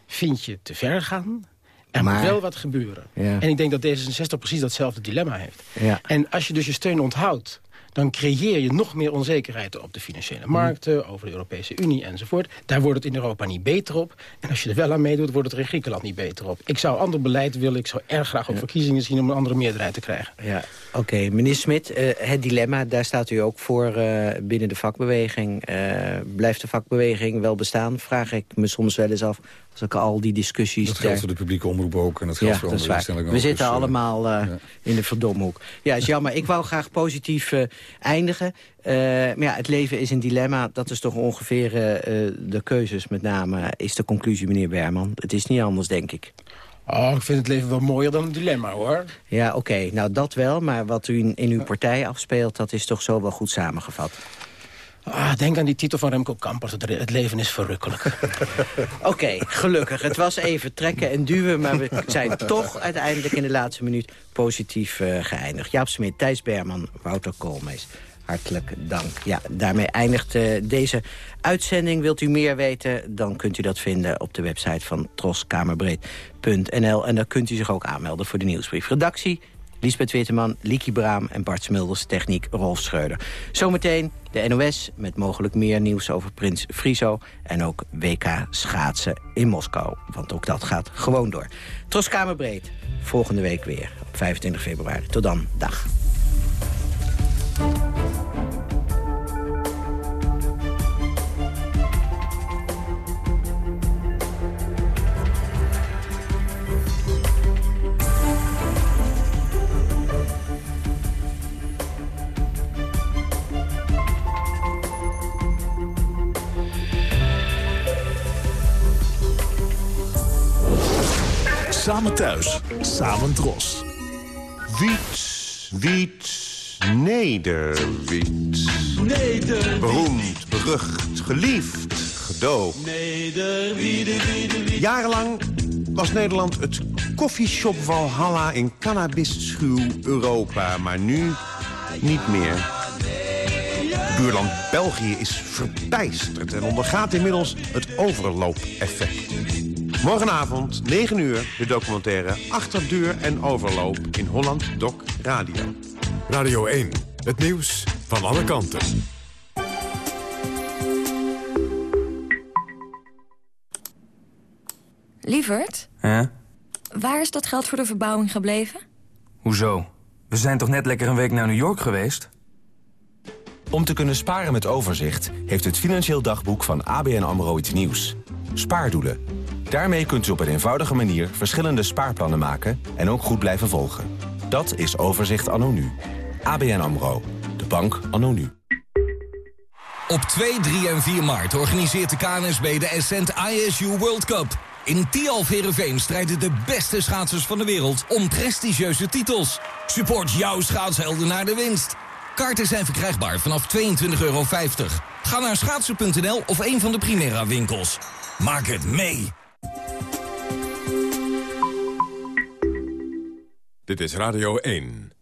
vind je te ver gaan... Er maar, moet wel wat gebeuren. En ik denk dat D66 precies datzelfde dilemma heeft. En als je dus je steun onthoudt dan creëer je nog meer onzekerheid op de financiële markten... over de Europese Unie enzovoort. Daar wordt het in Europa niet beter op. En als je er wel aan meedoet, wordt het er in Griekenland niet beter op. Ik zou ander beleid willen. Ik zou erg graag op verkiezingen zien om een andere meerderheid te krijgen. Ja, oké. Meneer Smit, uh, het dilemma, daar staat u ook voor uh, binnen de vakbeweging. Uh, blijft de vakbeweging wel bestaan? Vraag ik me soms wel eens af als ik al die discussies... Dat geldt voor de publieke omroep ook en dat geldt ja, voor andere instellingen We zitten dus, allemaal uh, ja. in de verdomhoek. Ja, is jammer. Ik wou graag positief uh, eindigen. Uh, maar ja, het leven is een dilemma. Dat is toch ongeveer de keuzes met name, is de conclusie, meneer Berman. Het is niet anders, denk ik. Oh, ik vind het leven wel mooier dan een dilemma, hoor. Ja, oké. Okay. Nou, dat wel. Maar wat u in, in uw partij afspeelt, dat is toch zo wel goed samengevat. Ah, denk aan die titel van Remco Kampers. Het leven is verrukkelijk. Oké, gelukkig. Het was even trekken en duwen... maar we zijn toch uiteindelijk in de laatste minuut positief uh, geëindigd. Jaap Smit, Thijs Berman, Wouter Koolmees. Hartelijk dank. Ja, daarmee eindigt uh, deze uitzending. Wilt u meer weten, dan kunt u dat vinden op de website van troskamerbreed.nl. En dan kunt u zich ook aanmelden voor de nieuwsbrief. Redactie Lisbeth Witteman, Lieke Braam en Bart Smulders, techniek Rolf Schreuder. Zometeen de NOS met mogelijk meer nieuws over Prins Friso... en ook WK schaatsen in Moskou, want ook dat gaat gewoon door. Troskamerbreed, volgende week weer op 25 februari. Tot dan, dag. Samen thuis, samen dros. Wiet, wiet, nederwiet. Neder. Beroemd, berucht, geliefd, gedoogd. Neder, wiede, wiede, wiede. Jarenlang was Nederland het koffieshop Valhalla in cannabis-schuw Europa. Maar nu niet meer. Buurland België is verbijsterd en ondergaat inmiddels het overloop-effect. Morgenavond, 9 uur, de documentaire Achterdeur en Overloop in Holland Doc Radio. Radio 1, het nieuws van alle kanten. Lievert, Ja? waar is dat geld voor de verbouwing gebleven? Hoezo? We zijn toch net lekker een week naar New York geweest? Om te kunnen sparen met overzicht... heeft het Financieel Dagboek van ABN AMRO iets nieuws. Spaardoelen. Daarmee kunt u op een eenvoudige manier verschillende spaarplannen maken... en ook goed blijven volgen. Dat is Overzicht Anno Nu. ABN AMRO. De bank Anno Nu. Op 2, 3 en 4 maart organiseert de KNSB de Ascent ISU World Cup. In Tialf strijden de beste schaatsers van de wereld om prestigieuze titels. Support jouw schaatshelden naar de winst. Kaarten zijn verkrijgbaar vanaf 22,50 euro. Ga naar schaatsen.nl of een van de Primera winkels. Maak het mee! Dit is Radio 1.